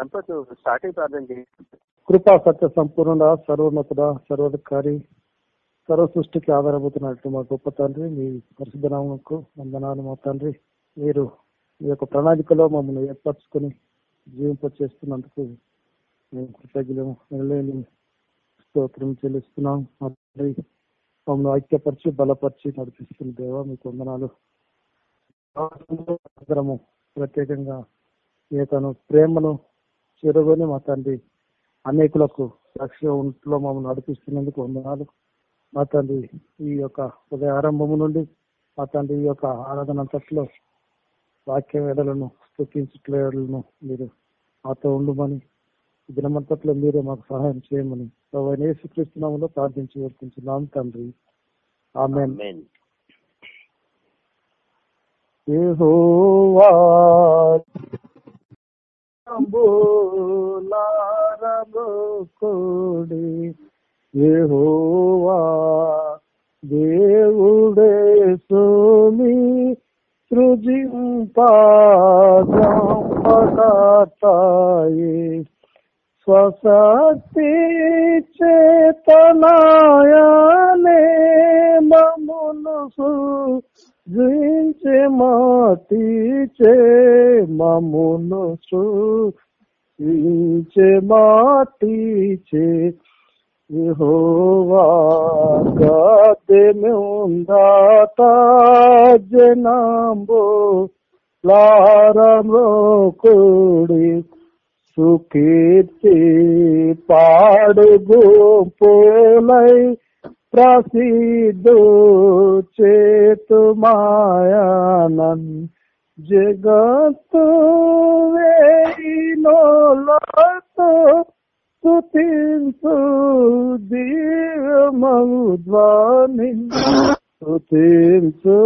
Sampath starting ప్రార్థన చేయండి. కృపా సత్య సంపూర్ణ సర్వోన్నతుడ సర్వధికారి సర్వ సృష్టికి ఆధారపోతున్నట్టు మా గొప్ప తండ్రి మీ పరిశుద్ధ నామకు వందనాలు మా తండ్రి. మీరు మీ యొక్క ప్రణాళికలో మమ్మల్ని ఏర్పరచుకుని జీవింప చేస్తున్నందుకు మేము కృతజ్ఞము వినలేని స్తోత్రం చెల్లిస్తున్నాం. మా తండ్రి మమ్మల్ని ఐక్యపరిచి బలపరిచి నడిపిస్తున్న దేవా మీకు వందనాలు. ప్రత్యేకంగా మీ యొక్క ప్రేమను చెరుగొని మా తండ్రి అనేకులకు రక్షణ ఉంట్లో మమ్మల్ని నడిపిస్తున్నందుకు వందనాలు. మా తండ్రి ఈ యొక్క ఉదయ ఆరంభము నుండి మా తండ్రి ఈ యొక్క ఆరాధన అంతట్లో వాక్య వేడలను స్థుతించట్లను మీరు మాతో ఉండమని దినమంతట్లో మీరే మాకు సహాయం చేయమని యేసుక్రీస్తునామంలో ప్రార్థించి వర్తించున్నాం తండ్రి. ఆమె. యెహోవా కూడి యెహోవా దేవుడే సోమి సృజింపాయి స్వశక్తి చేతనాయనే మమును సృజించే మాటి చే మమును సృజించే మాటి చే. యెహోవా గాదే జనాంబో లారంలో కూడి సుకీర్తి పాడుగు పోలై ప్రసిద్ధు చేతు మాయానన్ జగత్తు వేయినోలతో స్తుతించు దివ్యమౌద్వాని స్తుతించు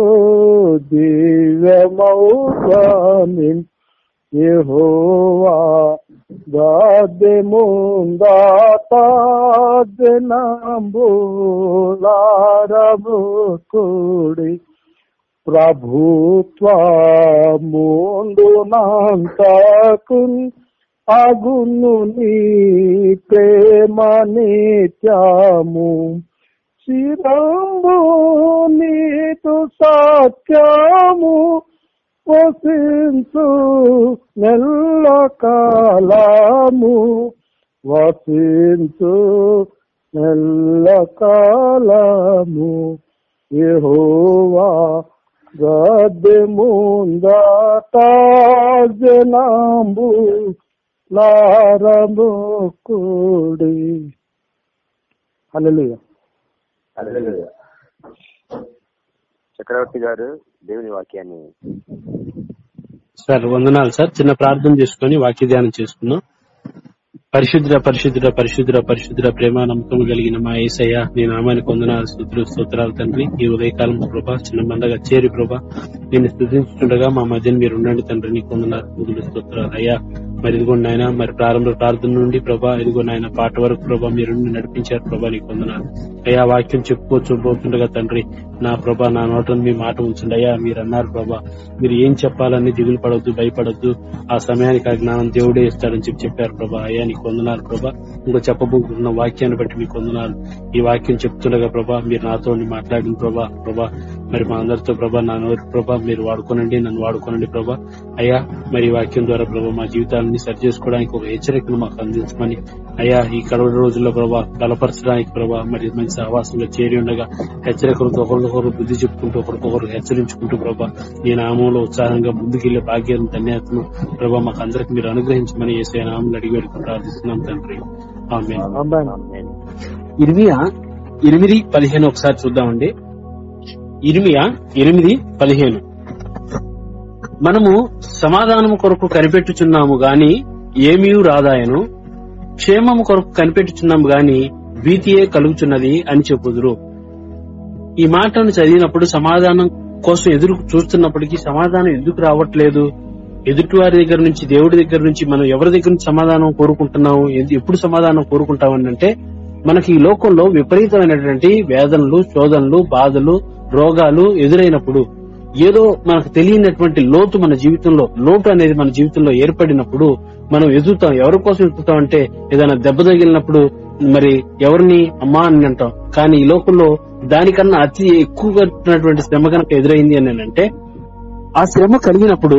దివ్యమౌద్వాని యెహోవా గాదె ముందాతాజనంబులారము కూడి ప్రభుత్వ ముందు నాంతకున్ అగును నీ ప్రేమ నిత్యము చిరంబు నీతు సత్యము వసించు నెల్ల కాలము. వసించు నెల్ల కాలము. యెహోవా గద్దె ముందట జనాంబు లారము కూడి. హల్లెలూయా. చక్రవర్తి గారు దేవుని వాక్యాన్ని సార్ వందనాలు సార్. చిన్న ప్రార్థన చేసుకుని వాక్య ధ్యానం చేసుకున్నాం పరిశుద్ర పరిశుద్ర పరిశుద్ర పరిశుద్ర ప్రేమ నమ్మకం కలిగిన మా ఏసయ్య నీ నామానికి వందనాలు స్థుతులు స్తోత్రాలు తండ్రి. ఈ ఉదయకాలం ప్రభా చిన్న మందగా చేరి ప్రభా నేను స్థుతించుండగా మా మధ్యన మీరు ఉండండి తండ్రి నీకు వందనాలు స్థుతులు స్తోత్రాలు. అయ్యా మరి ఇదిగో నాయన మరి ప్రారంభ ప్రార్థన నుండి ప్రభా ఇదిగో నాయన పాట వరకు ప్రభా మీరు నడిపించారు ప్రభా నీకు వందనాలు అయ్యా వాక్యం చెప్పుకోవచ్చు పోతుండగా తండ్రి నా ప్రభా నా నోటను మీ మాట ఉంచండి. అయ్యా మీరు అన్నారు ప్రభా మీరు ఏం చెప్పాలని దిగులు పడవద్దు భయపడద్దు. ఆ సమయానికి ఆ జ్ఞానం దేవుడే ఇస్తాడని చెప్పి చెప్పారు ప్రభా. అయ్యా నీకు వందనాలు ప్రభా. ఇంకో చెప్పబోతున్న వాక్యాన్ని బట్టి మీకు వందనాలు ఈ వాక్యం చెప్తుండగా ప్రభా మీరు నాతో మాట్లాడిన ప్రభా. ప్రభా మరి మా అందరితో ప్రభా నా నోరు ప్రభా మీరు వాడుకోనండి నన్ను వాడుకోనండి ప్రభా. అయ్యా మరి వాక్యం ద్వారా ప్రభా మా జీవితాలని సరి చేసుకోవడానికి ఒక హెచ్చరికను మాకు అందించమని. అయ్యా ఈ కడవడి రోజుల్లో ప్రభా బలపరచడానికి ప్రభా మరి మంచి సహవాసంలో చేరి ఉండగా హెచ్చరికలతో ఒకరికొకరు బుద్ధి చెప్పుకుంటూ ఒకరికొకరు హెచ్చరించుకుంటూ ప్రభా ఈ నామంలో ఉత్సాహంగా ముందుకెళ్ళే భాగ్యాన్ని ధన్యతను ప్రభా మాకు అందరికి మీరు అనుగ్రహించమని ఏసే నామంలో అడిగి ప్రార్థిస్తున్నాం తండ్రి. ఇర్మియా ఎనిమిది పదిహేను ఒకసారి చూద్దామండి. ఇర్మియా ఎనిమిది పదిహేను. మనము సమాధానము కొరకు కనిపెట్టుచున్నాము గాని ఏమీ రాదాయను. క్షేమము కొరకు కనిపెట్టుచున్నాము గాని భీతియే కలుగుచున్నది అని చెప్పుదురు. ఈ మాటను చదివినప్పుడు సమాధానం కోసం ఎదురు చూస్తున్నప్పటికీ సమాధానం ఎందుకు రావట్లేదు? ఎదుటి వారి దగ్గర నుంచి దేవుడి దగ్గర నుంచి మనం ఎవరి దగ్గర నుంచి సమాధానం కోరుకుంటున్నాము ఎప్పుడు సమాధానం కోరుకుంటామని అంటే మనకి ఈ లోకంలో విపరీతమైనటువంటి వేదనలు శోధనలు బాధలు రోగాలు ఎదురైనప్పుడు ఏదో మనకు తెలియనటువంటి లోతు మన జీవితంలో లోటు అనేది మన జీవితంలో ఏర్పడినప్పుడు మనం ఎదుగుతాం. ఎవరి కోసం ఎదుగుతాం అంటే ఏదైనా దెబ్బ తగిలినప్పుడు మరి ఎవరిని అమ్మా అని అంటాం. కానీ ఈ లోకంలో దానికన్నా అతి ఎక్కువగా ఉన్నటువంటి శ్రమ కనుక ఎదురైంది అని అంటే ఆ శ్రమ కలిగినప్పుడు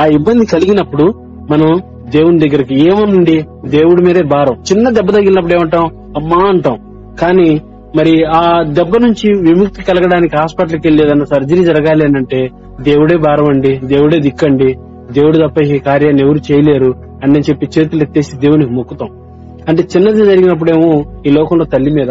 ఆ ఇబ్బంది కలిగినప్పుడు మనం దేవుని దగ్గరికి ఏమనుండి? దేవుడి మీదే భారం. చిన్న దెబ్బ తగిలినప్పుడు ఏమంటాం? అమ్మా అంటాం. కానీ మరి ఆ దెబ్బ నుంచి విముక్తి కలగడానికి హాస్పిటల్కి వెళ్ళేదన్న సర్జరీ జరగాలి అని అంటే దేవుడే భారం అండి దేవుడే దిక్కండి. దేవుడు తప్ప ఈ కార్యాన్ని ఎవరు చేయలేరు అని చెప్పి చేతులు ఎత్తేసి దేవునికి మొక్కుతాం. అంటే చిన్నది జరిగినప్పుడేమో ఈ లోకంలో తల్లి మీద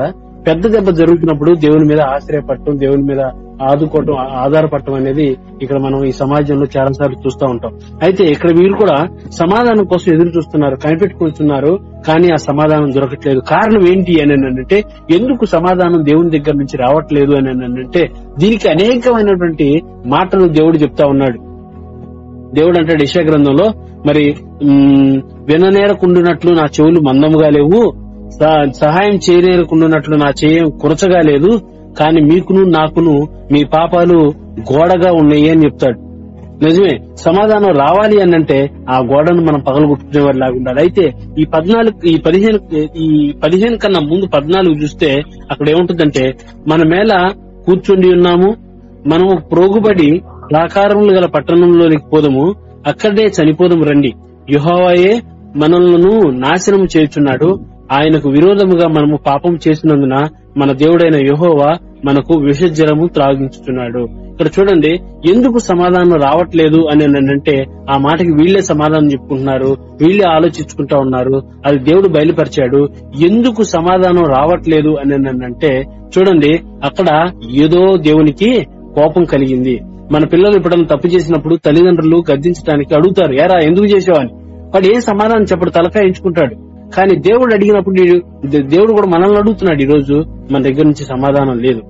పెద్ద దెబ్బ జరుగుతున్నప్పుడు దేవుని మీద ఆశ్రయపడటం దేవుని మీద ఆదుకోవటం ఆధారపడటం అనేది ఇక్కడ మనం ఈ సమాజంలో చాలా సార్లు చూస్తూ ఉంటాం. అయితే ఇక్కడ వీరు కూడా సమాధానం కోసం ఎదురు చూస్తున్నారు కనిపెట్టుకుంటున్నారు కానీ ఆ సమాధానం దొరకట్లేదు. కారణం ఏంటి అని అంటే ఎందుకు సమాధానం దేవుని దగ్గర నుంచి రావట్లేదు అని అంటే దీనికి అనేకమైనటువంటి మాటలు దేవుడు చెప్తా ఉన్నాడు. దేవుడు అంటాడు యశా గ్రంథంలో మరి ఉమ్, విననేరకుండునట్లు నా చెవులు మందముగా లేవు స- సహాయం చేయనేరకుండునట్లు నా చేయం కురచగా లేదు కానీ మీకును నాకును మీ పాపాలు గోడగా ఉన్నాయి అని చెప్తాడు. నిజమే సమాధానం రావాలి అని అంటే ఆ గోడను మనం పగలగొట్టుకునే వారి లాగా ఉండాలి. అయితే ఈ పద్నాలుగు ఈ పదిహేను ఈ పదిహేను కన్నా ముందు పద్నాలుగు చూస్తే అక్కడ ఏముంటుందంటే మన మేళ కూర్చుండి ఉన్నాము మనము ప్రోగుబడి ప్రాకారములు గల పట్టణంలోనికి పోదము అక్కడే చనిపోదము రండి. యుహోవాయే మనలను నాశనం చేయుచున్నాడు ఆయనకు విరోధముగా మనము పాపం చేసినందున మన దేవుడైన యహోవా మనకు విషజ్వరము త్రాగించుతున్నాడు ఇక్కడ చూడండి ఎందుకు సమాధానం రావట్లేదు అని అంటే ఆ మాటకి వీళ్ళే సమాధానం చెప్పుకుంటున్నారు వీళ్ళే ఆలోచించుకుంటా ఉన్నారు అది దేవుడు బయలుపరిచాడు ఎందుకు సమాధానం రావట్లేదు అని అంటే చూడండి అక్కడ ఏదో దేవునికి కోపం కలిగింది. మన పిల్లలు ఎప్పుడైనా తప్పు చేసినప్పుడు తల్లిదండ్రులు గద్దించడానికి అడుగుతారు ఏరా ఎందుకు చేసావని వాడు ఏ సమాధానం చెప్పడు తలకాయించుకుంటాడు కానీ దేవుడు అడిగినప్పుడు ఈ- దే- దేవుడు కూడా మనల్ని అడుగుతున్నాడు ఈ రోజు మన దగ్గర నుంచి సమాధానం లేదు.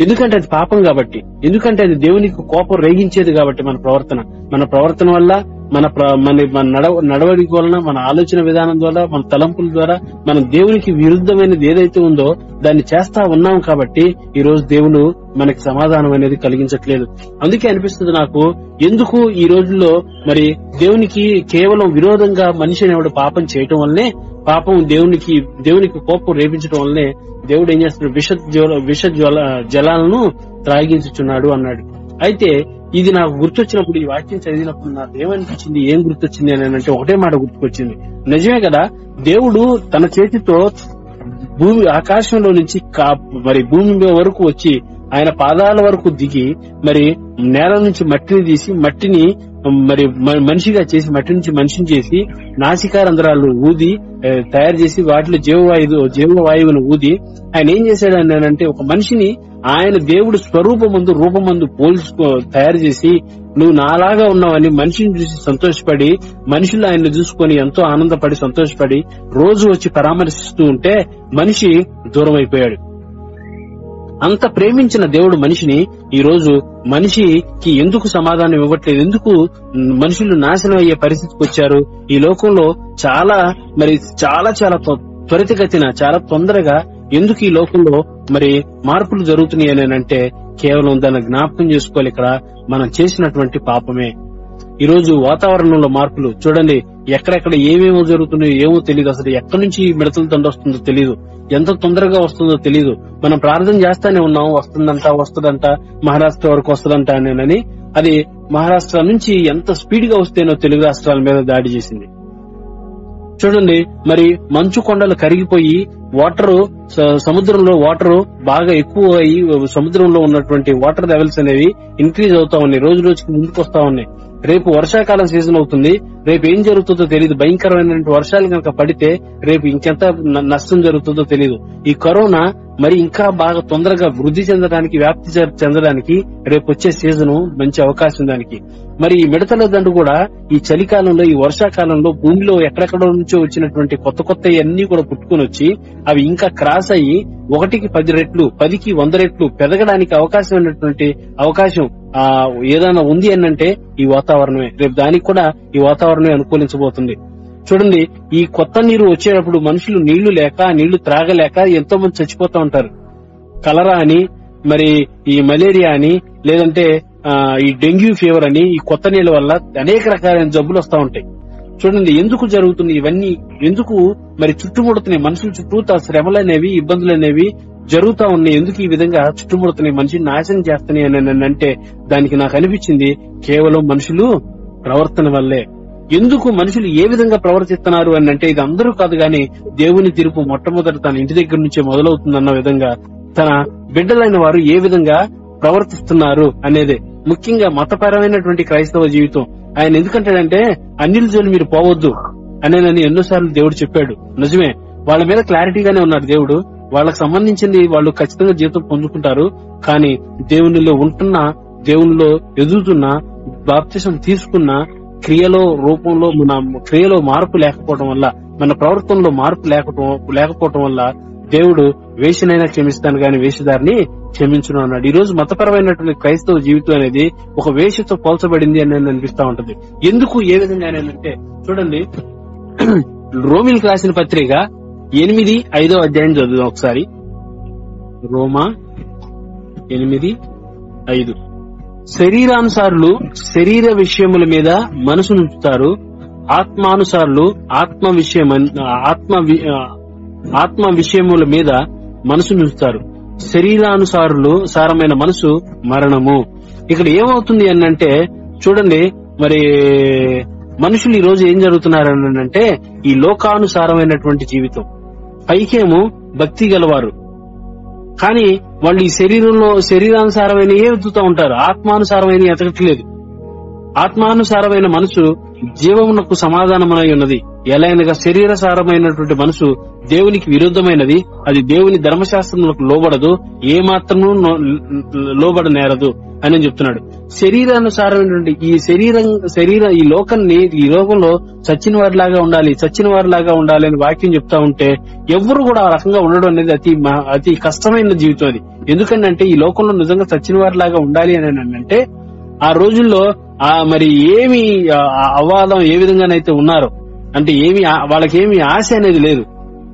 ఎందుకంటే అది పాపం కాబట్టి ఎందుకంటే అది దేవునికి కోపం రేగించేది కాబట్టి మన ప్రవర్తన. మన ప్రవర్తన వల్ల మన మన మన నడవ నడవడిక వలన మన ఆలోచన విధానం ద్వారా మన తలంపుల ద్వారా మనం దేవునికి విరుద్ధమైనది ఏదైతే ఉందో దాన్ని చేస్తా ఉన్నాం కాబట్టి ఈ రోజు దేవుడు మనకి సమాధానం అనేది కలిగించట్లేదు. అందుకే అనిపిస్తుంది నాకు ఎందుకు ఈ రోజుల్లో మరి దేవునికి కేవలం విరోధంగా మనిషి అనేవాడు పాపం చేయటం వల్లనే పాపం దేవునికి దేవునికి కోపం రేపించడం వల్లనే దేవుడు ఏం చేస్తున్నాడు? విష జ్వల విష జ్వల జలాలను త్రాగించుచున్నాడు అన్నాడు. అయితే ఇది నాకు గుర్తొచ్చినప్పుడు ఈ వాక్యం చదివినప్పుడు నాకు ఏమనిపించింది ఏం గుర్తొచ్చింది అని అంటే ఒకటే మాట గుర్తుకొచ్చింది. నిజమే కదా దేవుడు తన చేతితో భూమి ఆకాశంలో నుంచి కా- మరి భూమి వరకు వచ్చి ఆయన పాదాల వరకు దిగి మరి నేల నుంచి మట్టిని తీసి మట్టిని మరి మ- మనిషిగా చేసి మట్టి నుంచి మనిషిని చేసి నాసికారంధ్రాలు ఊది తయారు చేసి వాటిలో జీవవాయువు జీవవాయువును ఊది ఆయన ఏం చేశాడు అంటే ఒక మనిషిని ఆయన దేవుడు స్వరూపమందు రూపమందు పోల్చుకో తయారు చేసి నువ్వు నాలాగా ఉన్నావని మనిషిని చూసి సంతోషపడి మనుషులు ఆయన్ని చూసుకొని ఎంతో ఆనందపడి సంతోషపడి రోజు వచ్చి పరామర్శిస్తూ ఉంటే మనిషి దూరం అయిపోయాడు అంత ప్రేమించిన దేవుడు మనిషిని ఈ రోజు మనిషికి ఎందుకు సమాధానం ఇవ్వట్లేదు? ఎందుకు మనుషులు నాశనం అయ్యే పరిస్థితికి వచ్చారు? ఈ లోకంలో చాలా మరి చాలా చాలా త్వ- త్వరితగతిన చాలా తొందరగా ఎందుకు ఈ లోకంలో మరి మార్పులు జరుగుతున్నాయి అని అంటే కేవలం దాన్ని జ్ఞాపకం చేసుకోవాలి ఇక్కడ. మనం చేసినటువంటి పాపమే. ఈ రోజు వాతావరణంలో మార్పులు చూడండి ఎక్కడెక్కడ ఏమేమో జరుగుతున్నాయో ఏమో తెలియదు అసలు ఎక్కడి నుంచి మిడతలు మిడతల దండ వస్తుందో తెలియదు ఎంత తొందరగా వస్తుందో తెలియదు మనం ప్రార్థన చేస్తానే ఉన్నాం వస్తుందంట వస్తుందంట మహారాష్ట్ర వరకు వస్తుందంట అని అది మహారాష్ట్ర నుంచి ఎంత స్పీడ్గా వస్తేనో తెలుగు రాష్ట్రాల మీద దాడి చేసింది. చూడండి మరి మంచు కొండలు కరిగిపోయి వాటర్ సముద్రంలో వాటర్ బాగా ఎక్కువ అయ్యి సముద్రంలో ఉన్నటువంటి వాటర్ లెవెల్స్ అనేవి ఇంక్రీజ్ అవుతా ఉన్నాయి. రోజు రోజుకి ముందుకు వస్తా ఉన్నాయి. రేపు వర్షాకాలం సీజన్ అవుతుంది. రేపు ఏం జరుగుతుందో తెలియదు భయంకరమైనటువంటి వర్షాలు కనుక పడితే రేపు ఇంకెంత నష్టం జరుగుతుందో తెలియదు ఈ కరోనా మరి ఇంకా బాగా తొందరగా వృద్ధి చెందడానికి వ్యాప్తి చెందడానికి రేపు వచ్చే సీజన్ మంచి అవకాశం దానికి. మరి ఈ మిడతల దండు కూడా ఈ చలికాలంలో ఈ వర్షాకాలంలో భూమిలో ఎక్కడెక్కడ నుంచో వచ్చినటువంటి కొత్త కొత్త అన్ని కూడా పుట్టుకొని వచ్చి అవి ఇంకా క్రాస్ అయ్యి ఒకటికి పది రెట్లు పదికి వంద రెట్లు పెరగడానికి అవకాశం ఉన్నటువంటి అవకాశం ఆ ఏదైనా ఉంది అని అంటే ఈ వాతావరణమే. రేపు దానికి కూడా ఈ వాతావరణం వారిని అనుకూలించబోతుంది. చూడండి ఈ కొత్త నీరు వచ్చేటప్పుడు మనుషులు నీళ్ళు లేక నీళ్ళు త్రాగలేక ఎంతో మంది చచ్చిపోతా ఉంటారు. కలరా అని మరి ఈ మలేరియా అని లేదంటే ఆ, ఈ డెంగ్యూ ఫీవర్ అని ఈ కొత్త నీళ్ళ వల్ల అనేక రకాలైన జబ్బులు వస్తా ఉంటాయి. చూడండి ఎందుకు జరుగుతుంది ఇవన్నీ? ఎందుకు మరి చుట్టుముడుతున్నాయి మనుషుల చుట్టూ శ్రమలు అనేవి ఇబ్బందులు అనేవి జరుగుతా ఉన్నాయి? ఎందుకు ఈ విధంగా చుట్టుముడుతున్నాయి మనిషిని నాశనం చేస్తున్నాయి అని అని అంటే దానికి నాకు అనిపించింది కేవలం మనుషులు ప్రవర్తన వల్లే. ఎందుకు మనుషులు ఏ విధంగా ప్రవర్తిస్తున్నారు అని అంటే ఇది అందరూ కాదు గాని దేవుని తీర్పు మొట్టమొదటి తన ఇంటి దగ్గర నుంచే మొదలవుతుందన్న విధంగా తన బిడ్డలైన వారు ఏ విధంగా ప్రవర్తిస్తున్నారు అనేదే ముఖ్యంగా మతపరమైనటువంటి క్రైస్తవ జీవితం. ఆయన ఎందుకంటాడంటే అన్నిల జోలి మీరు పోవద్దు అనేనని ఎన్నోసార్లు దేవుడు చెప్పాడు. నిజమే వాళ్ళ మీద క్లారిటీగానే ఉన్నాడు దేవుడు. వాళ్ళకి సంబంధించింది వాళ్ళు ఖచ్చితంగా జీవితం పొందుకుంటారు. కానీ దేవునిలో ఉంటున్న దేవునిలో ఎదుగుతున్న బాప్తిసం తీసుకున్న క్రియలో రూపంలో మన క్రియలో మార్పు లేకపోవడం వల్ల మన ప్రవర్తనలో మార్పు లేకపోవడం లేకపోవడం వల్ల దేవుడు వేషనైనా క్షమిస్తాను గాని వేషధారిని క్షమించును అన్నాడు. ఈ రోజు మతపరమైనటువంటి క్రైస్తవ జీవితం అనేది ఒక వేషతో పోల్చబడింది అని అనిపిస్తా ఉంటది. ఎందుకు ఏ విధంగా అంటే చూడండి రోమిల్ రాసిన పత్రిక ఎనిమిది ఐదో అధ్యాయం చదువుదాం ఒకసారి. రోమా ఎనిమిది ఐదు. శరీరానుసారులు శరీర విషయముల మీద మనసు నుంచుతారు. ఆత్మానుసారులు ఆత్మ విషయం ఆత్మ ఆత్మ విషయముల మీద మనసు నుంచుతారు. శరీరానుసారులు సారమైన మనసు మరణము. ఇక్కడ ఏమవుతుంది అని అంటే చూడండి మరి మనుషులు ఈ రోజు ఏం జరుగుతున్నారు అంటే ఈ లోకానుసారమైనటువంటి జీవితం. పైకేమో భక్తి గలవారు. కానీ వాళ్ళు ఈ శరీరంలో శరీరానుసారమైన ఏ వెతుకుతూ ఉంటారు ఆత్మానుసారమైన ఎతకట్లేదు ఆత్మానుసారమైన మనసు జీవమునకు సమాధానమై ఉన్నది. ఎలా శరీర సారమైనటువంటి మనసు దేవునికి విరుద్ధమైనది. అది దేవుని ధర్మశాస్త్రములకు లోబడదు. ఏ మాత్రము లోబడనేరదు అని చెప్తున్నాడు. శరీరానుసారమైనటువంటి ఈ శరీరం శరీర ఈ లోకాన్ని ఈ లోకంలో చచ్చిన వారిలాగా ఉండాలి చచ్చిన వారిలాగా ఉండాలి అని వాక్యం చెప్తా ఉంటే ఎవ్వరు కూడా ఆ రకంగా ఉండడం అనేది అతి అతి కష్టమైన జీవితం అది. ఎందుకంటే ఈ లోకంలో నిజంగా చచ్చిన వారిలాగా ఉండాలి అని అంటే ఆ రోజుల్లో ఆ మరి ఏమి అవాదం ఏ విధంగానైతే ఉన్నారో అంటే ఏమి వాళ్ళకేమి ఆశ అనేది లేదు.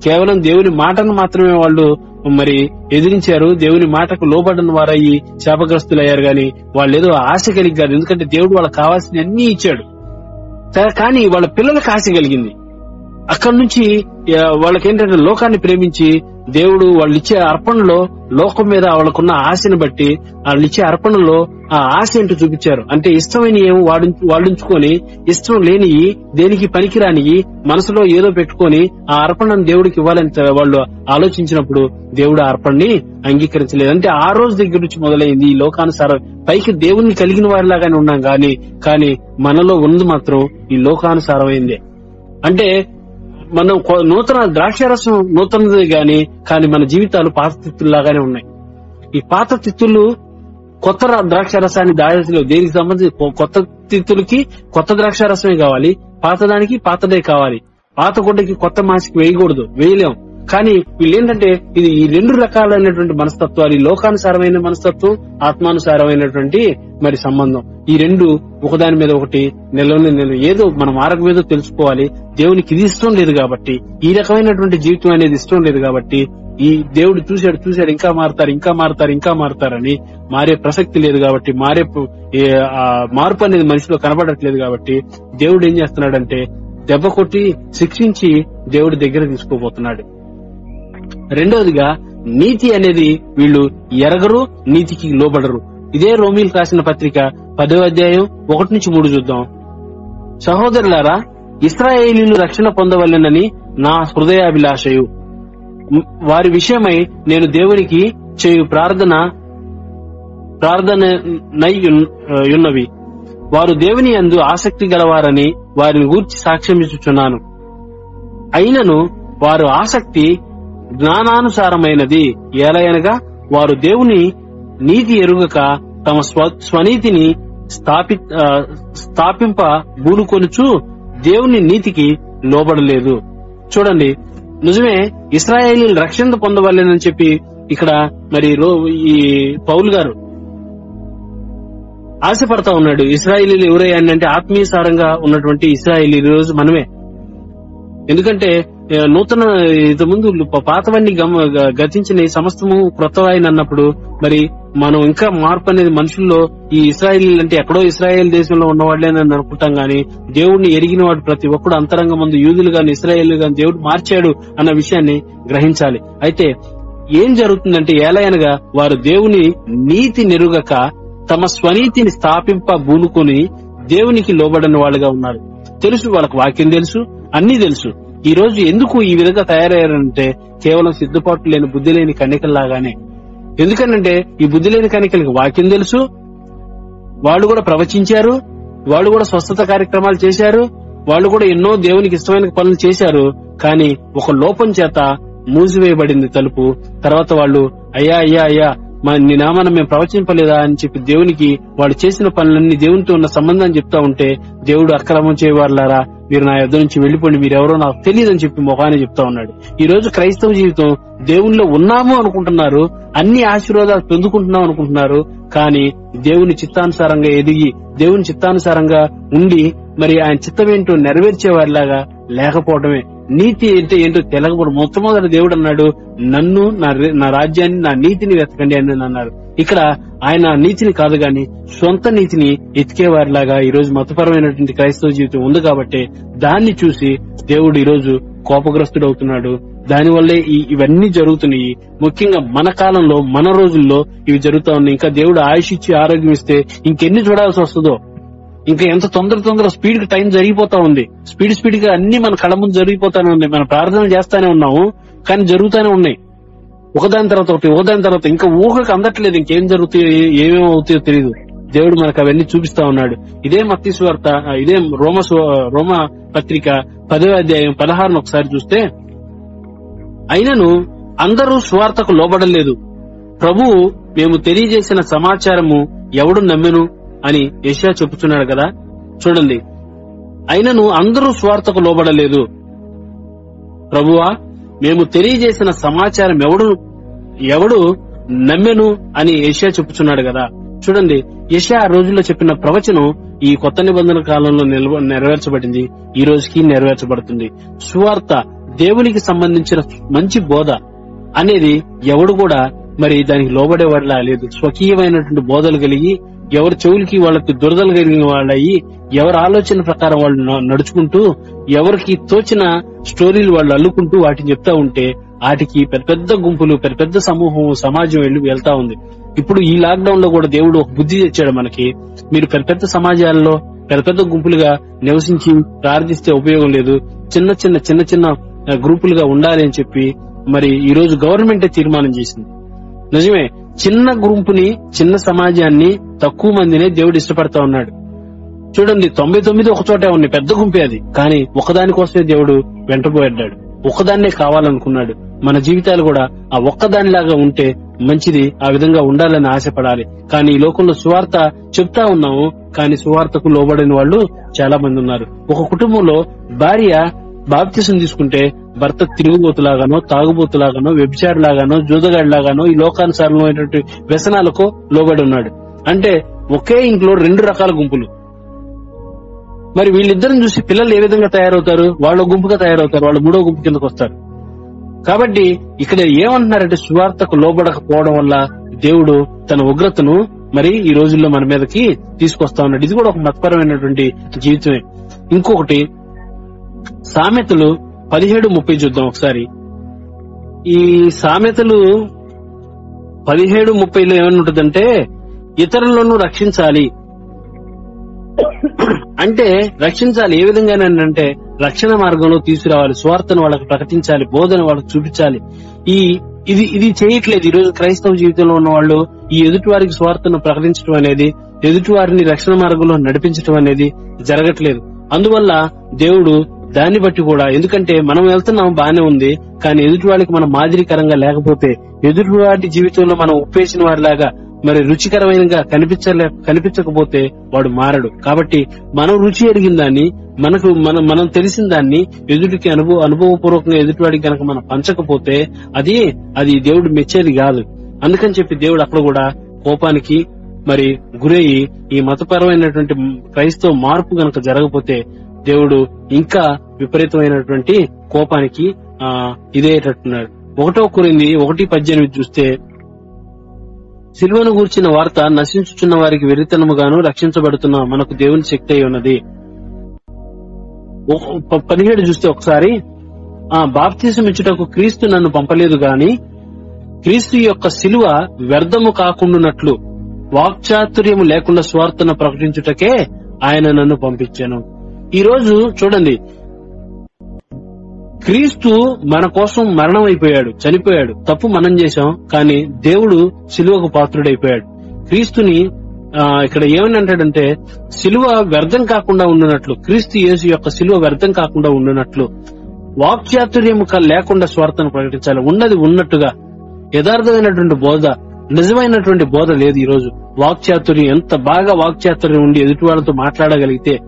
కేవలం దేవుని మాటను మాత్రమే వాళ్ళు మరి ఎదిరించారు. దేవుని మాటకు లోబడిన వారయ్యి శాపగ్రస్తులయ్యారు గాని వాళ్ళు ఏదో ఆశ కలిగి కాదు. ఎందుకంటే దేవుడు వాళ్ళకి కావాల్సిన అన్ని ఇచ్చాడు కానీ వాళ్ళ పిల్లలకు ఆశ కలిగింది. అక్కడి నుంచి వాళ్ళకి వాళ్ళకేంటంటే లోకాన్ని ప్రేమించి దేవుడు వాళ్ళు ఇచ్చే అర్పణలో లోకం మీద వాళ్ళకున్న ఆశని బట్టి వాళ్ళు ఇచ్చే అర్పణలో ఆ ఆశ ఏంటో చూపించారు. అంటే ఇష్టమైన ఏం వాడు వాడించుకొని ఇష్టం లేని దేనికి పనికిరాని మనసులో ఏదో పెట్టుకొని ఆ అర్పణను దేవుడికి ఇవ్వాలని వాళ్ళు ఆలోచించినప్పుడు దేవుడు ఆ అర్పణని అంగీకరించలేదు. అంటే ఆ రోజు దగ్గర నుంచి మొదలైంది ఈ లోకానుసారం. పైకి దేవుణ్ణి కలిగిన వారిలాగానే ఉన్నాం గాని కానీ మనలో ఉన్నది మాత్రం ఈ లోకానుసారమైందే. అంటే మనం నూతన ద్రాక్ష రసం నూతనది గాని కానీ మన జీవితాలు పాత తిత్తుల్లాగానే ఉన్నాయి. ఈ పాత తిత్తులు కొత్త ద్రాక్ష రసాన్ని దాయలేవు దేనికి సంబంధించి కొత్త తిత్తులకి కొత్త ద్రాక్ష రసమే కావాలి. పాతదానికి పాతదే కావాలి. పాత గుడ్డకి కొత్త మాసికి వేయకూడదు. వేయలేం. కానీ వీళ్ళేంటంటే ఇది ఈ రెండు రకాలైనటువంటి మనస్తత్వాలు ఈ లోకానుసారమైన మనస్తత్వం ఆత్మానుసారమైనటువంటి మరి సంబంధం. ఈ రెండు ఒకదాని మీద ఒకటి నిలవని నిలవ ఏదో మన మార్గం ఏదో తెలుసుకోవాలి. దేవునికి ఇది ఇష్టం లేదు కాబట్టి ఈ రకమైనటువంటి జీవితం అనేది ఇష్టం లేదు కాబట్టి ఈ దేవుడు చూశాడు చూశాడు ఇంకా మారుతారు ఇంకా మారుతారు ఇంకా మారుతారని మారే ప్రసక్తి లేదు కాబట్టి మారే మార్పు అనేది మనిషిలో కనబడట్లేదు కాబట్టి దేవుడు ఏం చేస్తున్నాడంటే దెబ్బ కొట్టి శిక్షించి దేవుడి దగ్గర తీసుకోబోతున్నాడు. రెండవదిగా నీతి అనేది వీళ్ళు ఎరగరు నీతికి లోబడరు. ఇదే రోమిల్ రాసిన పత్రిక పదో అధ్యాయం ఒకటి నుంచి మూడు చూద్దాం. సహోదరులారా ఇస్రాయేలీలు రక్షణ పొందవలెనని నా హృదయాభిలాషయు. వారి విషయమై నేను దేవునికి చేయు ప్రార్థన ప్రార్థన వారు దేవుని యందు ఆసక్తి గలవారని వారిని గూర్చి సాక్ష్యం ఇచ్చుచున్నాను అయినను వారు ఆసక్తి జ్ఞానానుసారమైనది ఏలయనగా వారు దేవుని నీతి ఎరుగక తమ స్వ- స్వనీతిని స్థాపి స్థాపింప బూనుకొనుచు దేవుని నీతికి లోబడలేదు. చూడండి నిజమే ఇస్రాయేలీ రక్షణ పొందవలేనని చెప్పి ఇక్కడ మరి రో- ఈ పౌల్ గారు ఆశపడతా ఉన్నాడు. ఇస్రాయేలీలు ఎవరయ్యా అంటే ఉన్నటువంటి ఇస్రాయేలీ ఈ రోజు మనమే. ఎందుకంటే నూతన ఇంత ముందు పాతవన్నీ గమ- గతించిన ఈ సమస్తము క్రొత్తవాయిని అన్నప్పుడు మరి మనం ఇంకా మార్పు అనేది మనుషుల్లో ఈ ఇస్రాయల్ అంటే ఎక్కడో ఇస్రాయేల్ దేశంలో ఉన్న అనుకుంటాం గాని దేవుడిని ఎరిగిన వాడు ప్రతి ఒక్కడు అంతరంగ ముందు యూదులు గాని ఇస్రాయేల్ గాని దేవుడు మార్చాడు అన్న విషయాన్ని గ్రహించాలి. అయితే ఏం జరుగుతుందంటే ఏలయనగా వారు దేవుని నీతి నెరుగక తమ స్వనీతిని స్థాపింప బూనుకుని దేవునికి లోబడని వాళ్ళుగా ఉన్నారు. తెలుసు వాళ్ళకి వాక్యం తెలుసు అన్ని తెలుసు. ఈ రోజు ఎందుకు ఈ విధంగా తయారయ్యారంటే కేవలం సిద్ధపాటు లేని బుద్ధి లేని కన్నికల్లాగానే. ఎందుకనంటే ఈ బుద్ధి లేని కన్నికలకి వాక్యం తెలుసు వాళ్ళు కూడా ప్రవచించారు వాళ్ళు కూడా స్వస్థత కార్యక్రమాలు చేశారు వాళ్ళు కూడా ఎన్నో దేవునికి ఇష్టమైన పనులు చేశారు కానీ ఒక లోపం చేత మూసివేయబడింది తలుపు. తర్వాత వాళ్ళు అయ్యా అయ్యా అయ్యా నీ నామాన మేము ప్రవచింపలేదా అని చెప్పి దేవునికి వాళ్ళు చేసిన పనులన్నీ దేవునితో ఉన్న సంబంధాన్ని చెప్తా ఉంటే దేవుడు అక్రమం చేయవారులారా? మీరు నా యొద్ నుంచి వెళ్ళిపోండి మీరు ఎవరో నాకు అని చెప్పి ముఖాన్ని చెప్తా ఉన్నాడు. ఈ రోజు క్రైస్తవ జీవితం దేవునిలో ఉన్నాము అనుకుంటున్నారు. అన్ని ఆశీర్వాదాలు పొందుకుంటున్నాం అనుకుంటున్నారు. కానీ దేవుని చిత్తానుసారంగా ఎదిగి దేవుని చిత్తానుసారంగా ఉండి మరి ఆయన చిత్తం ఏంటో నెరవేర్చే లేకపోవడమే. నీతి అంటే ఏంటో తెలగకూడదు. మొట్టమొదటి దేవుడు అన్నాడు నన్ను నా నా రాజ్యాన్ని నా నీతిని వెతకండి అని అన్నారు. ఇక్కడ ఆయన నీతిని కాదు గాని సొంత నీతిని ఎతికేవారిలాగా ఈ రోజు మతపరమైనటువంటి క్రైస్తవ జీవితం ఉంది కాబట్టి దాన్ని చూసి దేవుడు ఈ రోజు కోపగ్రస్తుడు అవుతున్నాడు దానివల్లే ఇవన్నీ జరుగుతున్నాయి. ముఖ్యంగా మన కాలంలో మన రోజుల్లో ఇవి జరుగుతా ఉన్నాయి. ఇంకా దేవుడు ఆయుష్ ఇచ్చి ఆరోగ్యం ఇస్తే ఇంకెన్ని చూడాల్సి వస్తుందో? ఇంకా ఎంత తొందర తొందర స్పీడ్కి టైం జరిగిపోతా ఉంది. స్పీడ్ స్పీడ్గా అన్ని మన కళ్ళ ముందు జరిగిపోతానే ఉంది మనం ప్రార్థన చేస్తానే ఉన్నాము కానీ జరుగుతానే ఉన్నాయి. ఒకదాని తర్వాత ఒకటి ఒకదాని తర్వాత ఇంకా ఊహకు అందట్లేదు. ఇంకేం జరుగుతాయో ఏమేమి అవుతాయో తెలియదు దేవుడు మనకు అవన్నీ చూపిస్తా ఉన్నాడు. ఇదే మత్తి సువార్త ఇదే రోమ రోమ పత్రిక పదవ అధ్యాయం పదహారును ఒకసారి చూస్తే అయినను అందరూ స్వార్థకు లోబడలేదు. ప్రభు మేము తెలియజేసిన సమాచారము ఎవడు నమ్మెను? అని యషియా చెప్పుచున్నాడు కదా? చూడండి. అయినను అందరూ స్వార్థకు లోబడలేదు. ప్రభువా మేము తెలియజేసిన సమాచారం ఎవడు ఎవడు నమ్మెను అని యషియా చెప్పుచున్నాడు కదా? చూడండి యషియా ఆ రోజుల్లో చెప్పిన ప్రవచనం ఈ కొత్త నిబంధన కాలంలో నిల్వ నెరవేర్చబడింది. ఈ రోజుకి నెరవేర్చబడుతుంది. సువార్త దేవునికి సంబంధించిన మంచి బోధ అనేది ఎవడు కూడా మరి దానికి లోబడేవాడిలా లేదు. స్వకీయమైనటువంటి బోధలు కలిగి ఎవరి చెవులకి వాళ్ళకి దురదలు కలిగిన వాళ్ళయి ఎవరి ఆలోచన ప్రకారం వాళ్ళు నడుచుకుంటూ ఎవరికి తోచిన స్టోరీలు వాళ్ళు అల్లుకుంటూ వాటిని చెప్తా ఉంటే వాటికి పెద్ద పెద్ద గుంపులు పెద్ద పెద్ద సమూహం సమాజం వెళ్ళి వెళ్తా ఉంది. ఇప్పుడు ఈ లాక్డౌన్లో కూడా దేవుడు ఒక బుద్ధి తెచ్చాడు మనకి. మీరు పెద్ద పెద్ద సమాజాల్లో పెద్ద పెద్ద గుంపులుగా నివసించి ప్రార్థిస్తే ఉపయోగం లేదు. చిన్న చిన్న చిన్న చిన్న గ్రూపులుగా ఉండాలి అని చెప్పి మరి ఈ రోజు గవర్నమెంటే తీర్మానం చేసింది. నిజమే చిన్న గుంపుని చిన్న సమాజాన్ని తక్కువ మందినే దేవుడు ఇష్టపడతా ఉన్నాడు. చూడండి తొంభై తొమ్మిది ఒక చోటే ఉన్నాయి పెద్ద గుంపే అది. కానీ ఒకదానికోసమే దేవుడు వెంటబోయాడు ఒకదాన్నే కావాలనుకున్నాడు. మన జీవితాలు కూడా ఆ ఒక్కదానిలాగా ఉంటే మంచిది ఆ విధంగా ఉండాలని ఆశపడాలి. కానీ ఈ లోకంలో సువార్త చెప్తా ఉన్నాము కానీ సువార్తకు లోబడిన వాళ్ళు చాలా మంది ఉన్నారు. ఒక కుటుంబంలో భార్య బాప్తిసం తీసుకుంటే భర్త తిరుగుబోతులాగానో తాగుబోతులాగానో వ్యభిచారులాగానో జూదగాడిలాగానో ఈ లోకానుసారమైనటువంటి వ్యసనాలకు లోబడి ఉన్నాడు. అంటే ఒకే ఇంట్లో రెండు రకాల గుంపులు. మరి వీళ్ళిద్దరిని చూసి పిల్లలు ఏ విధంగా తయారవుతారు? వాళ్ళ గుంపుగా తయారవుతారు వాళ్ళు మూడో గుంపు కిందకు వస్తారు. కాబట్టి ఇక్కడ ఏమంటున్నారంటే సువార్తకు లోబడకపోవడం వల్ల దేవుడు తన ఉగ్రతను మరి ఈ రోజుల్లో మన మీదకి తీసుకొస్తా ఉన్నాడు. ఇది కూడా ఒక మతపరమైనటువంటి జీవితమే. ఇంకొకటి సామెతలు పదిహేడు ముప్పై చూద్దాం ఒకసారి. ఈ సామెతలు పదిహేడు ముప్పైలో ఏమని ఉంటుందంటే ఇతరులను రక్షించాలి. అంటే రక్షించాలి ఏ విధంగానంటే రక్షణ మార్గంలో తీసుకురావాలి స్వార్థను వాళ్ళకి ప్రకటించాలి బోధన వాళ్ళకి చూపించాలి. ఈ ఇది ఇది చేయట్లేదు. ఈ రోజు క్రైస్తవ జీవితంలో ఉన్న వాళ్ళు ఈ ఎదుటి వారికి స్వార్థను ప్రకటించడం అనేది ఎదుటి వారిని రక్షణ మార్గంలో నడిపించడం అనేది జరగట్లేదు. అందువల్ల దేవుడు దాన్ని బట్టి కూడా ఎందుకంటే మనం వెళ్తున్నాం బానే ఉంది కానీ ఎదుటి వాళ్ళకి మనం మాదిరికరంగా లేకపోతే ఎదుటి వాటి జీవితంలో మనం ఉప్పేసిన వారిలాగా మరి రుచికరమైనగా కనిపించలే కనిపించకపోతే వాడు మారడు. కాబట్టి మనం రుచి ఎరిగిన దాన్ని మనకు మనం మనం తెలిసిన దాన్ని ఎదుటికి అనుభవ అనుభవపూర్వకంగా ఎదుటివాడికి కనుక మనం పంచకపోతే అది అది దేవుడు మెచ్చేది కాదు. అందుకని చెప్పి దేవుడు అక్కడ కూడా కోపానికి మరి గురయ్యి ఈ మతపరమైనటువంటి క్రైస్తవ మార్పు గనక జరగపోతే దేవుడు ఇంకా విపరీతమైనటువంటి కోపానికి ఆ ఇదేటట్టున్నాడు ఒకటో కురింది ఒకటి పద్దెనిమిది చూస్తే సిలువను గూర్చిన వార్త నశించుచున్న వారికి వెరితనముగాను రక్షించబడుతున్న మనకు దేవుని శక్తి అయి ఉన్నది పదిహేడు చూస్తే ఒకసారి ఆ బాప్తీసం ఇచ్చుటకు క్రీస్తు నన్ను పంపలేదు గాని క్రీస్తు యొక్క శిలువ వ్యర్థము కాకుండానట్లు వాక్చాతుర్యము లేకుండా స్వార్థను ప్రకటించుటకే ఆయన నన్ను పంపించాను. ఈ రోజు చూడండి క్రీస్తు మన కోసం మరణం అయిపోయాడు చనిపోయాడు. తప్పు మనం చేశాం కానీ దేవుడు సిలువకు పాత్రుడైపోయాడు. క్రీస్తుని ఆ, ఇక్కడ ఏమని అంటాడంటే సిలువ వ్యర్థం కాకుండా ఉండునట్లు క్రీస్తు యేసు యొక్క సిలువ వ్యర్థం కాకుండా ఉండునట్లు వాక్చాతుర్యము లేకుండా స్వార్థను ప్రకటించాలి. ఉన్నది ఉన్నట్టుగా యథార్థమైనటువంటి బోధ నిజమైనటువంటి బోధ లేదు ఈ రోజు వాక్చాతుర్యం ఎంత బాగా వాక్చాతుర్యం ఉండి ఎదుటి వాళ్ళతో మాట్లాడగలిగితే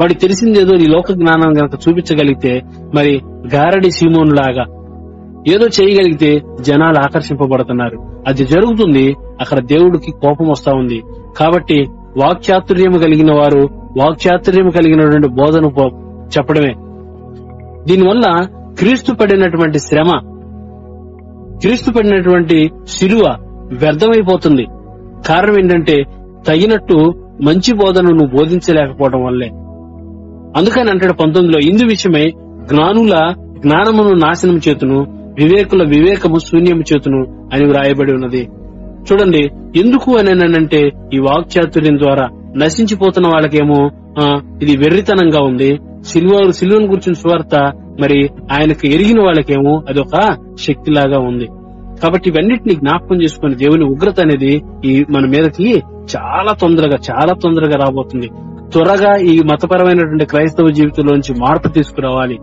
వాడికి తెలిసిందేదో ఈ లోక జ్ఞానం గనక చూపించగలిగితే మరి గారడి సీమోన్ లాగా ఏదో చేయగలిగితే జనాలు ఆకర్షింపబడుతున్నారు. అది జరుగుతుంది అక్కడ దేవుడికి కోపం వస్తా ఉంది. కాబట్టి వాక్చాతుర్యం కలిగిన వారు వాక్చాతుర్యం కలిగినటువంటి బోధన చెప్పడమే. దీనివల్ల క్రీస్తు పడినటువంటి శ్రమ క్రీస్తు పడినటువంటి శిలువ వ్యర్థమైపోతుంది. కారణం ఏంటంటే తగినట్టు మంచి బోధను నువ్వు బోధించలేకపోవడం వల్లే. అందుకని అంటాడు పంతొమ్మిదిలో ఇందు విషయమై జ్ఞానుల జ్ఞానమును నాశనం చేతును వివేకుల వివేకము శూన్యము చేతును అని వ్రాయబడి ఉన్నది. చూడండి ఎందుకు అని అంటే ఈ వాక్చాతుర్యం ద్వారా నశించిపోతున్న వాళ్ళకేమో ఇది వెర్రితనంగా ఉంది. సిల్వ సిల్వను గురించిన సువార్త మరి ఆయనకు ఎరిగిన వాళ్ళకేమో అదొక శక్తిలాగా ఉంది. కాబట్టి ఇవన్నిటిని జ్ఞాపకం చేసుకుని దేవుని ఉగ్రత అనేది ఈ మన మీదకి చాలా తొందరగా చాలా తొందరగా రాబోతుంది. త్వరగా ఈ మతపరమైనటువంటి క్రైస్తవ జీవితంలోంచి మార్పు తీసుకురావాలి.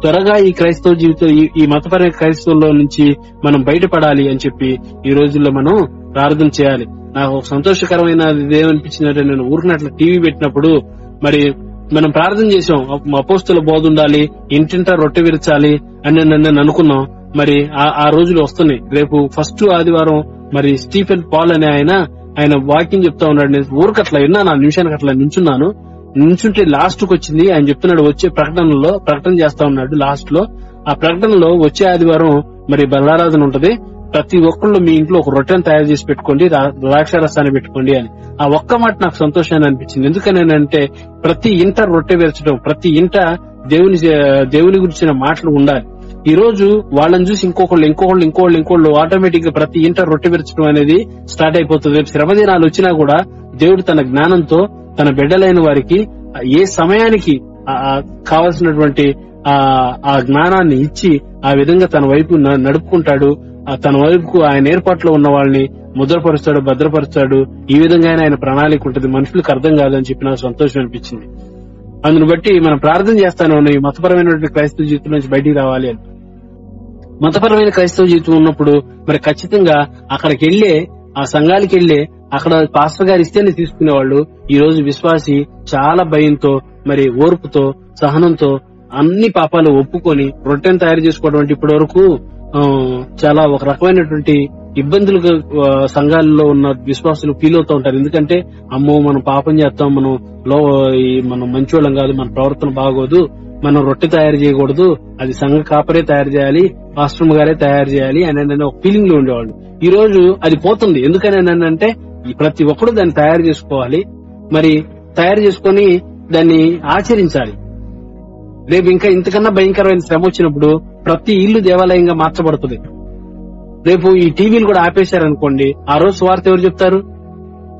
త్వరగా ఈ క్రైస్తవ జీవితం ఈ- మతపరమైన క్రైస్తవంలో నుంచి మనం బయటపడాలి అని చెప్పి ఈ రోజుల్లో మనం ప్రార్థన చేయాలి. నాకు ఒక సంతోషకరమైన ఏమనిపించిందంటే నేను ఊరినట్లు టీవీ పెట్టినప్పుడు మరి మనం ప్రార్థన చేసాం అపోస్తుల బోధ ఉండాలి ఇంటింటా రొట్టె విరచాలి అని నేను- అనుకున్నాం. మరి ఆ- ఆ రోజులు వస్తున్నాయి. రేపు ఫస్ట్ ఆదివారం మరి స్టీఫెన్ పాల్ అనే ఆయన ఆయన వాకింగ్ చెప్తా ఉన్నాడు. నేను ఊరికట్లా విన్నాను ఆ నిమిషానికి అట్లా నించున్నాను. నించుంటే లాస్ట్కు వచ్చింది. ఆయన చెప్తున్నాడు వచ్చే ప్రకటనలో ప్రకటన చేస్తా ఉన్నాడు లాస్ట్లో ఆ ప్రకటనలో వచ్చే ఆదివారం మరి బలారాధన ఉంటది. ప్రతి ఒక్కళ్ళు మీ ఇంట్లో ఒక రొట్టెను తయారు చేసి పెట్టుకోండి రా- ద్రాక్షారసాన్ని పెట్టుకోండి అని. ఆ ఒక్క మాట నాకు సంతోషాన్ని అనిపించింది. ఎందుకనేనంటే ప్రతి ఇంట రొట్టె వేర్చడం ప్రతి ఇంట దేవుని దేవుని గురించిన మాటలు ఉండాలి. ఈ రోజు వాళ్ళని చూసి ఇంకొకళ్ళు ఇంకొకళ్ళు ఇంకోళ్ళు ఇంకోళ్ళు ఆటోమేటిక్గా ప్రతి ఇంట రొట్టె పెరచడం అనేది స్టార్ట్ అయిపోతుంది. రేపు శ్రమ దినాలు వచ్చినా కూడా దేవుడు తన జ్ఞానంతో తన బిడ్డలైన వారికి ఏ సమయానికి ఆ కావలసినటువంటి ఆ జ్ఞానాన్ని ఇచ్చి ఆ విధంగా తన వైపు న- నడుపుకుంటాడు. ఆ తన వైపుకు ఆయన ఏర్పాట్లో ఉన్న వాళ్ళని ముద్రపరుస్తాడు భద్రపరుస్తాడు. ఈ విధంగా ఆయన ప్రణాళిక ఉంటుంది. మనుషులకు అర్థం కాదని చెప్పి నాకు సంతోషం అనిపించింది. అందును బట్టి మనం ప్రార్థన చేస్తానే ఈ మతపరమైనటువంటి క్రైస్తవ జీవితం నుంచి బయటికి రావాలి అని. మతపరమైన క్రైస్తవ జీవితం ఉన్నప్పుడు మరి ఖచ్చితంగా అక్కడికి వెళ్ళే ఆ సంఘానికి వెళ్ళే అక్కడ పాస్టర్ గారు ఇస్తేనే తీసుకునేవాళ్ళు ఈ రోజు విశ్వాసి చాలా భయంతో మరి ఓర్పుతో సహనంతో అన్ని పాపాలు ఒప్పుకొని రొట్టెను తయారు చేసుకోవడం వంటి ఇప్పటి వరకు చాలా ఒక రకమైనటువంటి ఇబ్బందులు సంఘాలలో ఉన్న విశ్వాసులు ఫీల్ అవుతూ ఉంటారు. ఎందుకంటే అమ్మో మనం పాపం చేస్తాం మనం లో ఈ మనం మంచోళ్ళం కాదు మన ప్రవర్తన బాగోదు మనం రొట్టె తయారు చేయకూడదు అది సంఘ కాపరే తయారు చేయాలి ఆశ్రమ గారే తయారు చేయాలి అని అనే ఒక ఫీలింగ్లో ఉండేవాళ్ళు. ఈ రోజు అది పోతుంది. ఎందుకని అంటే ప్రతి ఒక్కరు దాన్ని తయారు చేసుకోవాలి. మరి తయారు చేసుకొని దాన్ని ఆచరించాలి. రేపు ఇంకా ఇంతకన్నా భయంకరమైన శ్రమ వచ్చినప్పుడు ప్రతి ఇల్లు దేవాలయంగా మార్చబడుతుంది. రేపు ఈ టీవీలు కూడా ఆపేశారనుకోండి ఆ రోజు వార్త ఎవరు చెప్తారు?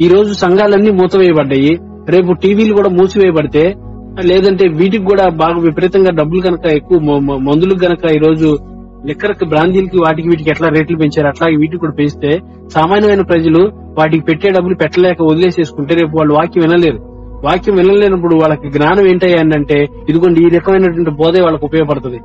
ఈ రోజు సంఘాలన్నీ మూతవేయబడ్డాయి. రేపు టీవీలు కూడా మూసివేయబడితే లేదంటే వీటికి కూడా బాగా విపరీతంగా డబ్బులు కనుక ఎక్కువ మ- మందులకు గనక ఈ రోజు లిక్కర్కి బ్రాందీలకి వాటికి వీటికి ఎట్లా రేట్లు పెంచారు అట్లాగే వీటికి కూడా పెంచితే సామాన్యమైన ప్రజలు వాటికి పెట్టే డబ్బులు పెట్టలేక వదిలేసేసుకుంటే రేపు వాళ్ళు వాక్యం వినలేరు. వాక్యం వినలేనప్పుడు వాళ్ళకి జ్ఞానం ఏంటంటే ఇదిగోండి ఈ రకమైనటువంటి బోధే వాళ్ళకి ఉపయోగపడుతుంది.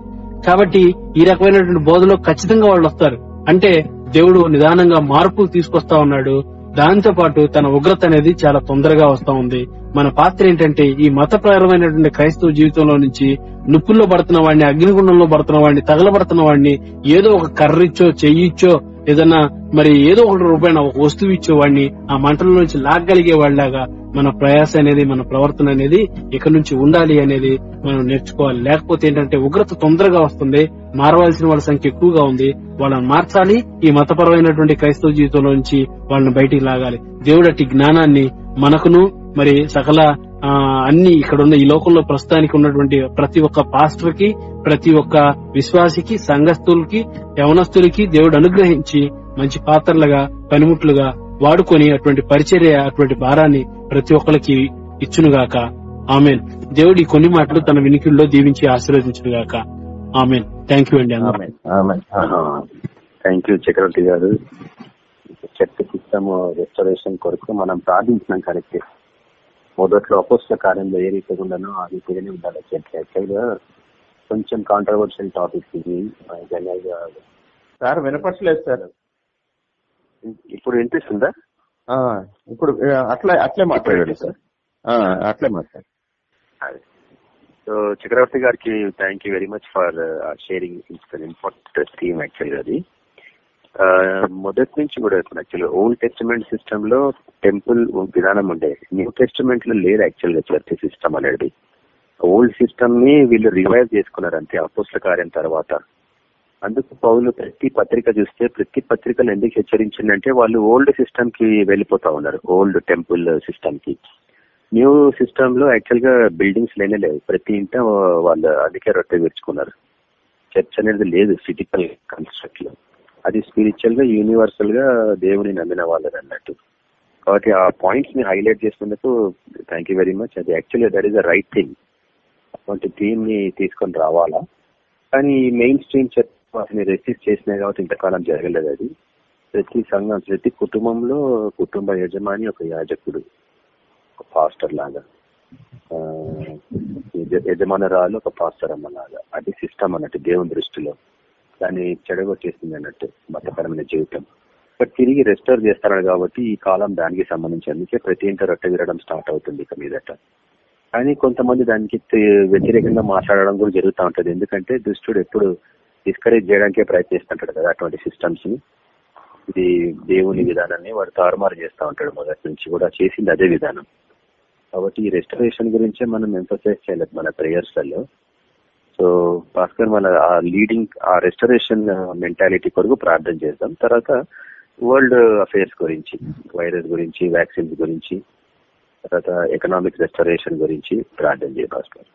కాబట్టి ఈ రకమైనటువంటి బోధలో ఖచ్చితంగా వాళ్ళు వస్తారు. అంటే దేవుడు నిదానంగా మార్పులు తీసుకొస్తా ఉన్నాడు. దాంతో పాటు తన ఉగ్రత అనేది చాలా తొందరగా వస్తా ఉంది. మన పాత్ర ఏంటంటే ఈ మతపరమైనటువంటి క్రైస్తవ జీవితంలో నుంచి నిప్పుల్లో పడుతున్న వాడిని అగ్నిగుండంలో పడుతున్న వాడిని తగలబడుతున్న వాడిని ఏదో ఒక కర్రిచ్చో చెయ్యిచ్చో ఏదన్నా మరి ఏదో ఒక రూపాయన ఒక వస్తువు ఇచ్చేవాడిని ఆ మంటల నుంచి లాగగలిగే వాళ్ళలాగా మన ప్రయాస అనేది మన ప్రవర్తన అనేది ఇక్కడ నుంచి ఉండాలి అనేది మనం నేర్చుకోవాలి. లేకపోతే ఏంటంటే ఉగ్రత తొందరగా వస్తుంది మారవలసిన వాళ్ళ సంఖ్య ఎక్కువగా ఉంది వాళ్ళని మార్చాలి ఈ మతపరమైనటువంటి క్రైస్తవ జీవితంలో నుంచి వాళ్ళని బయటికి లాగాలి. దేవుడటి జ్ఞానాన్ని మనకును మరి సకల అన్ని ఇక్కడ ఉన్న ఈ లోకంలో ప్రస్తుతానికి ఉన్నటువంటి ప్రతి ఒక్క పాస్టర్కి ప్రతి ఒక్క విశ్వాసికి సంఘస్థులకి యవనస్తులకి దేవుడు అనుగ్రహించి మంచి పాత్రలుగా పనిముట్లుగా వాడుకొని అటువంటి పరిచర్య అటువంటి భారాన్ని ప్రతి ఒక్కరికి ఇచ్చునుగాక. ఆమెన్. దేవుడి కొన్ని మాటలు తన వినికిల్లో దీవించి ఆశీర్వదించునుగాక. ఆమెన్. థ్యాంక్ యూ అండి థ్యాంక్ యూ చక్రవర్తి గారు. చర్చ సిస్టమ్ రెస్టరేషన్ కొరకు మనం ప్రార్థించినాం కరెక్ట్. మొదట్లో అపోస్ల కార్యంలో ఏ రీతిగా ఉండనో ఆ రీతిగానే ఉండాలి. యాక్చువల్గా కొంచెం కాంట్రవర్షియల్ టాపిక్ ఇది. జనరల్గా సార్ వినపట్లేదు సార్. ఇప్పుడు వినిపిస్తుందా? ఇప్పుడు అట్లే అట్లే మాట్లాడండి సార్. అట్లే మాట్లాడండి. అదే. సో చక్రవర్తి గారికి thank you very much for sharing important theme actual అది. మొదటి నుంచి కూడా యాక్చువల్ ఓల్డ్ టెస్టిమెంట్ సిస్టమ్లో టెంపుల్ విధానం ఉండే. న్యూ టెస్టిమెంట్లో లేదు యాక్చువల్గా చర్చ్ సిస్టమ్ అనేది. ఓల్డ్ సిస్టమ్ని వీళ్ళు రివైవ్ చేసుకున్నారు అంతే అపోస్ల కార్యం తర్వాత. అందుకు పౌలు ప్రతి పత్రిక చూస్తే ప్రతి పత్రికలు ఎందుకు హెచ్చరించిందంటే వాళ్ళు ఓల్డ్ సిస్టమ్కి వెళ్ళిపోతా ఉన్నారు ఓల్డ్ టెంపుల్ సిస్టమ్కి. న్యూ సిస్టమ్లో యాక్చువల్గా బిల్డింగ్స్ లేనే లేవు. ప్రతి ఇంట వాళ్ళు అందుకే రొట్టె విరుచుకున్నారు చర్చ్ అనేది లేదు ఫిజికల్ కన్స్ట్రక్ట్లో. అది స్పిరిచువల్గా యూనివర్సల్గా దేవుని నమ్మిన వాళ్ళది అన్నట్టు. కాబట్టి ఆ పాయింట్స్ని హైలైట్ చేసినందుకు థ్యాంక్ యూ వెరీ మచ్ అది actually that is the right thing అటువంటి థీమ్ని తీసుకొని రావాలా? కానీ మెయిన్ స్ట్రీమ్ చర్చ్ వాటిని రెసిస్ట్ చేసినాయి కాబట్టి ఇంతకాలం జరగలేదు అది. ప్రతి సంఘం ప్రతి కుటుంబంలో కుటుంబ యజమాని ఒక యాజకుడు ఒక పాస్టర్ లాగా. యజమాని రాళ్ళు యజమానురాలు ఒక పాస్టర్ అమ్మ లాగా. అది సిస్టమ్ అన్నట్టు దేవుని దృష్టిలో. దాన్ని చెడగొట్టేసింది అన్నట్టు మతపరమైన జీవితం. బట్ తిరిగి రెస్టోర్ చేస్తాడు కాబట్టి ఈ కాలం దానికి సంబంధించి అందుకే ప్రతి ఇంట రొట్టె విరడం స్టార్ట్ అవుతుంది ఇక మీదట. కానీ కొంతమంది దానికి వ్యతిరేకంగా మాట్లాడడం కూడా జరుగుతూ ఉంటుంది. ఎందుకంటే దుష్టుడు ఎప్పుడు డిస్కరేజ్ చేయడానికే ప్రయత్నిస్తుంటాడు కదా అటువంటి సిస్టమ్స్ని. ఇది దేవుని విధానాన్ని వాడు తారుమారు చేస్తూ ఉంటాడు మొదటి నుంచి కూడా చేసింది అదే విధానం. కాబట్టి ఈ రెస్టరేషన్ గురించే మనం ఎంఫోసైజ్ చేయలేదు మన ప్రేయర్స్లలో సో భాస్కర్ మన ఆ లీడింగ్ ఆ రెస్టరేషన్ మెంటాలిటీ కొరకు ప్రార్థన చేద్దాం. తర్వాత వరల్డ్ అఫైర్స్ గురించి వైరస్ గురించి వ్యాక్సిన్స్ గురించి తర్వాత ఎకనామిక్ రెస్టరేషన్ గురించి ప్రార్థన చేయ భాస్కర్.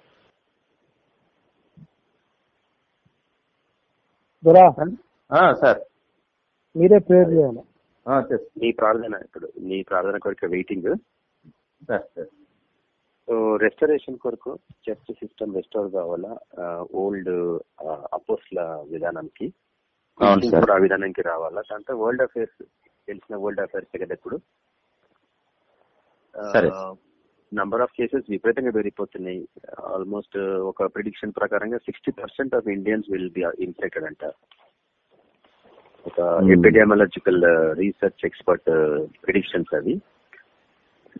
సార్. మీరే ప్రేర్ చేయాలి. నీ ప్రార్థన ఇప్పుడు నీ ప్రార్థన కొరకు waiting sir sir. So restoration కొరకు చర్చ్ సిస్టమ్ రెస్టోర్ కావాలా? ఓల్డ్ అపోస్ల విధానానికి. ఆ విధానానికి రావాలా? దాంతో వరల్డ్ అఫైర్స్ తెలిసిన వరల్డ్ అఫైర్స్ కదా ఇప్పుడు. నంబర్ ఆఫ్ కేసెస్ విపరీతంగా పెరిగిపోతున్నాయి. ఆల్మోస్ట్ ఒక ప్రిడిక్షన్ ప్రకారంగా sixty percent of Indians will be infected అంట. ఒక. ఎపిడియామలాజికల్ రీసెర్చ్ ఎక్స్పర్ట్ ప్రిడిక్షన్స్ అవి.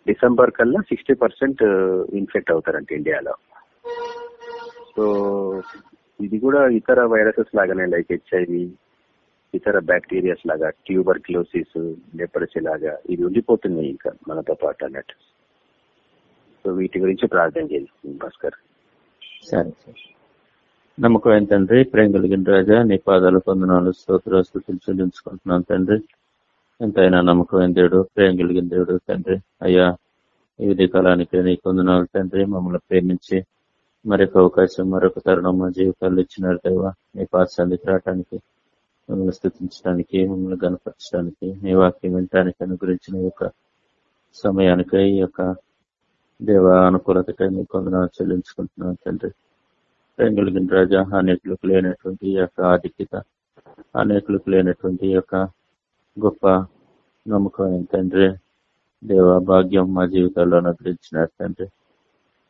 డిసెంబర్ కల్లా సిక్స్టీ పర్సెంట్ ఇన్ఫెక్ట్ అవుతారంట ఇండియాలో. సో ఇది కూడా ఇతర వైరసెస్ లాగానే లైక్ హెచ్ఐవి ఇతర బ్యాక్టీరియాస్ లాగా ట్యూబర్ క్లోసిస్ లెపరసీ లాగా ఇవి ఉండిపోతున్నాయి ఇంకా మనతో పాటు అన్నట్టు. సో వీటి గురించి ప్రార్థన చేయాలి భాస్కర్. సరే సార్. నమ్మకమైన ప్రేమ కలిగిన రాజా నీ పాదాలు పొందనాలు స్తోత్ర స్థుతులు చెల్లించుకుంటున్నాను తండ్రి. ఎంతైనా నమ్మకమైన దేవుడు ప్రేమ కలిగిన దేవుడు తండ్రి. అయ్యా ఈ విధి కాలానికి నీ కొందనాలు తండ్రి మమ్మల్ని ప్రేమించి మరొక అవకాశం మరొక తరుణం మా జీవితాలు ఇచ్చినారు దేవా. నీ పాఠశాలకు రావటానికి మమ్మల్ని స్థుతించడానికి మమ్మల్ని గనపరచడానికి నీ వాక్యం వినటానికి అనుగ్రహించిన యొక్క సమయానికి ఈ యొక్క దేవ అనుకూలతకై నీ కొందనాలు చెల్లించుకుంటున్నాను తండ్రి. ప్రేమ కలిగిన రాజా అనేకులకు లేనటువంటి ఈ యొక్క ఆధిక్యత అనేకులకు లేనటువంటి ఈ యొక్క గొప్ప నమ్మకం తండ్రి దేవ భాగ్యం మా జీవితాల్లో అనుగ్రహించినారు తండ్రి.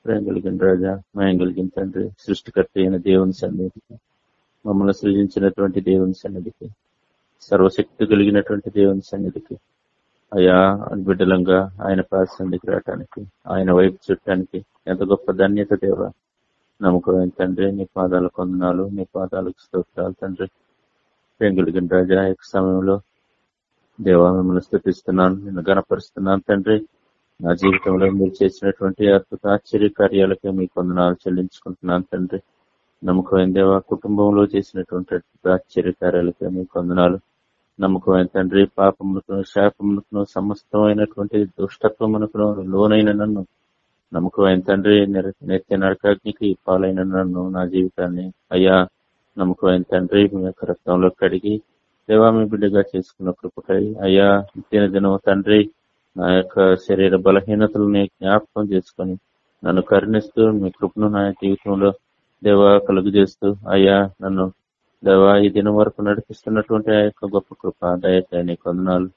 ప్రేమ కలిగిన రాజా మయం కలిగిన తండ్రి సృష్టికర్త అయిన దేవుని సన్నిధికి మమ్మల్ని సృజించినటువంటి దేవుని సన్నిధికి సర్వశక్తి కలిగినటువంటి దేవుని సన్నిధికి అయా బిడ్డలంగా ఆయన పాద రావటానికి ఆయన వైపు చుట్టానికి ఎంత గొప్ప ధన్యత దేవ. నమ్మకం తండ్రి నీ పాదాల వందనాలు నీ పాదాలకు స్తోత్రాలు తండ్రి. ప్రేమ కలిగిన రాజా యొక్క సమయంలో దేవా మిమ్మల్ని స్థుతిస్తున్నాను నేను గణపరుస్తున్నాను తండ్రి. నా జీవితంలో మీరు చేసినటువంటి అద్భుత ఆశ్చర్య కార్యాలకే మీ కొందనాలు చెల్లించుకుంటున్నాను తండ్రి. నమ్మకమైన దేవా కుటుంబంలో చేసినటువంటి అద్భుత ఆశ్చర్య కార్యాలకే మీ కొందనాలు నమ్మకమైన తండ్రి పాపములకు శాపములకు సమస్తమైనటువంటి దుష్టత్వమునకు లోనైన నన్ను. నమ్మకమైన తండ్రి నిత్య నరకాగ్నికి పాలైన నన్ను నా జీవితాన్ని. అయ్యా నమ్మకమైన తండ్రి మీ యొక్క రక్తంలో కడిగి దేవా మీ బిడ్డగా చేసుకున్న కృపకై అయ్యా నిత్య దినం తండ్రి నా యొక్క శరీర బలహీనతలని జ్ఞాపకం చేసుకొని నన్ను కరుణిస్తూ మీ కృపను నా జీవితంలో దేవా కలుగు చేస్తూ అయ్యా నన్ను దేవా ఈ దినం వరకు నడిపిస్తున్నటువంటి ఆ యొక్క గొప్ప కృప దయకాయ నీ కొందనాలు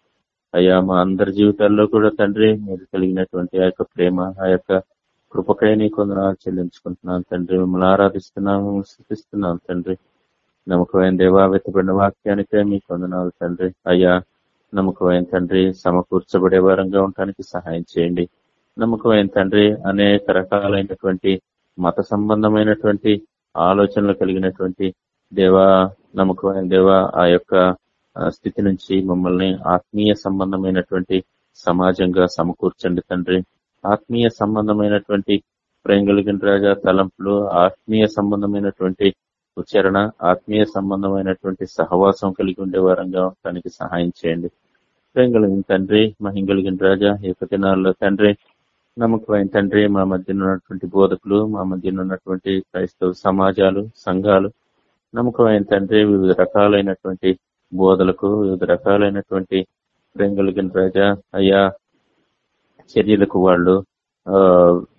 అయ్యా మా అందరి జీవితాల్లో కూడా తండ్రి మీరు కలిగినటువంటి ఆ యొక్క ప్రేమ ఆ యొక్క కృపకై నీ కొందనాలు చెల్లించుకుంటున్నాను తండ్రి. మిమ్మల్ని ఆరాధిస్తున్నాము స్థిస్తున్నాను తండ్రి. నమ్మకమైన దేవా వెతబడిన వాక్యానికే మీ కొందనాలు తండ్రి అయ్యా నమ్మకమైన తండ్రి సమకూర్చబడే వారంగా ఉండటానికి సహాయం చేయండి నమ్మకమైన తండ్రి అనేక రకాలైనటువంటి మత సంబంధమైనటువంటి ఆలోచనలు కలిగినటువంటి దేవా నమ్మకమైన దేవా ఆ యొక్క స్థితి నుంచి మమ్మల్ని ఆత్మీయ సంబంధమైనటువంటి సమాజంగా సమకూర్చండి తండ్రి ఆత్మీయ సంబంధమైనటువంటి ప్రేమ కలిగిన రాజా తలంపులు ఆత్మీయ సంబంధమైనటువంటి ఉచ్చరణ ఆత్మీయ సంబంధమైనటువంటి సహవాసం కలిగి ఉండే వారంగా తనకి సహాయం చేయండి. ప్రేమ కలిగిన తండ్రి మహింగలిగిన రాజా ఈ దినాల్లో తండ్రి నమ్మకమైన తండ్రి మా మధ్యన ఉన్నటువంటి బోధకులు మా మధ్యన ఉన్నటువంటి క్రైస్తవ సమాజాలు సంఘాలు నమ్మకమైన తండ్రి వివిధ రకాలైనటువంటి బోధలకు వివిధ రకాలైనటువంటి ప్రేమ కలిగిన రాజా అయ్యా చర్యలకు వాళ్ళు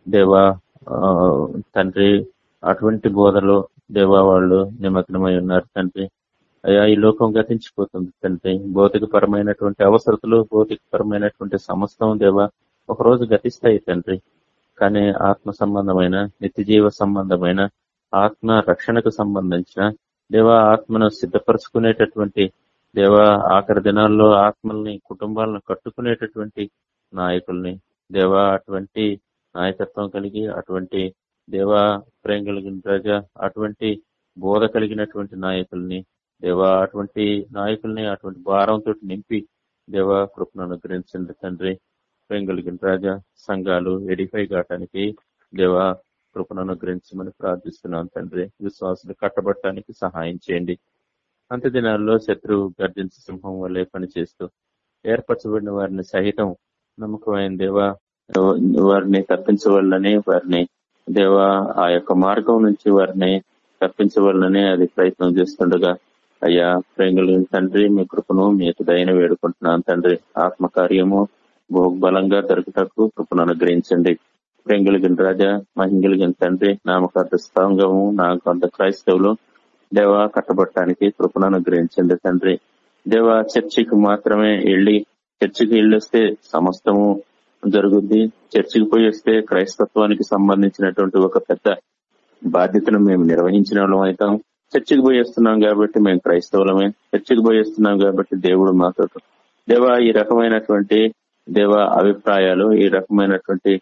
దేవా తండ్రి అటువంటి బోధలో దేవా వాళ్ళు నిమగ్నమై ఉన్నారు తండ్రి. అయ్యా ఈ లోకం గతించిపోతుంది తండ్రి. భౌతిక పరమైనటువంటి అవసరతలు భౌతిక పరమైనటువంటి సమస్తం దేవా ఒకరోజు గతిస్తాయి తండ్రి. కానీ ఆత్మ సంబంధమైన నిత్యజీవ సంబంధమైన ఆత్మ రక్షణకు సంబంధించిన దేవా ఆత్మను సిద్ధపరచుకునేటటువంటి దేవా ఆఖరి దినాల్లో ఆత్మల్ని కుటుంబాలను కట్టుకునేటటువంటి నాయకుల్ని దేవా అటువంటి నాయకత్వం కలిగి అటువంటి దేవా ప్రేమ కలిగిన ప్రజ అటువంటి బోధ కలిగినటువంటి నాయకుల్ని దేవా అటువంటి నాయకుల్ని అటువంటి భారంతో నింపి దేవా కృపను అనుగ్రహించండి తండ్రి. ప్రేమ కలిగిన రాజా సంఘాలు ఎడిఫై కావటానికి దేవా కృపను అనుగ్రహించమని ప్రార్థిస్తున్నాను తండ్రి. విశ్వాసులు కట్టబట్టడానికి సహాయం చేయండి. అంత దినాల్లో శత్రువు గర్జించ సింహం వల్లే పనిచేస్తూ ఏర్పరచబడిన వారిని సహితం నమ్మకమైన దేవా వారిని తప్పించవల్లని వారిని దేవా ఆ యొక్క మార్గం నుంచి వారిని తప్పించవాలని అది ప్రయత్నం చేస్తుండగా అయ్యా ప్రేంగులు తండ్రి మీ కృపను మీకు దయన వేడుకుంటున్నాను తండ్రి. ఆత్మకార్యము బలంగా దొరకటకు కృపను అనుగ్రహించండి. ప్రేంగులిగిన రాజా మహింగులిగిన తండ్రి నామకార్థ స్థాంగము నామకార్థ క్రైస్తవులు దేవా కట్టబట్టడానికి కృపను అనుగ్రహించండి తండ్రి. దేవా చర్చికి మాత్రమే వెళ్ళి చర్చికి వెళ్ళొస్తే సమస్తము జరుగుద్ది. చర్చికి పోయి వస్తే క్రైస్తత్వానికి సంబంధించినటువంటి ఒక పెద్ద బాధ్యతను మేము నిర్వహించిన వాళ్ళం అవుతాం. చర్చికి పోయేస్తున్నాం కాబట్టి మేము క్రైస్తవులమే. చర్చికి పోయేస్తున్నాం కాబట్టి దేవుడు మాతో దేవా ఈ రకమైనటువంటి దేవ అభిప్రాయాలు ఈ రకమైనటువంటి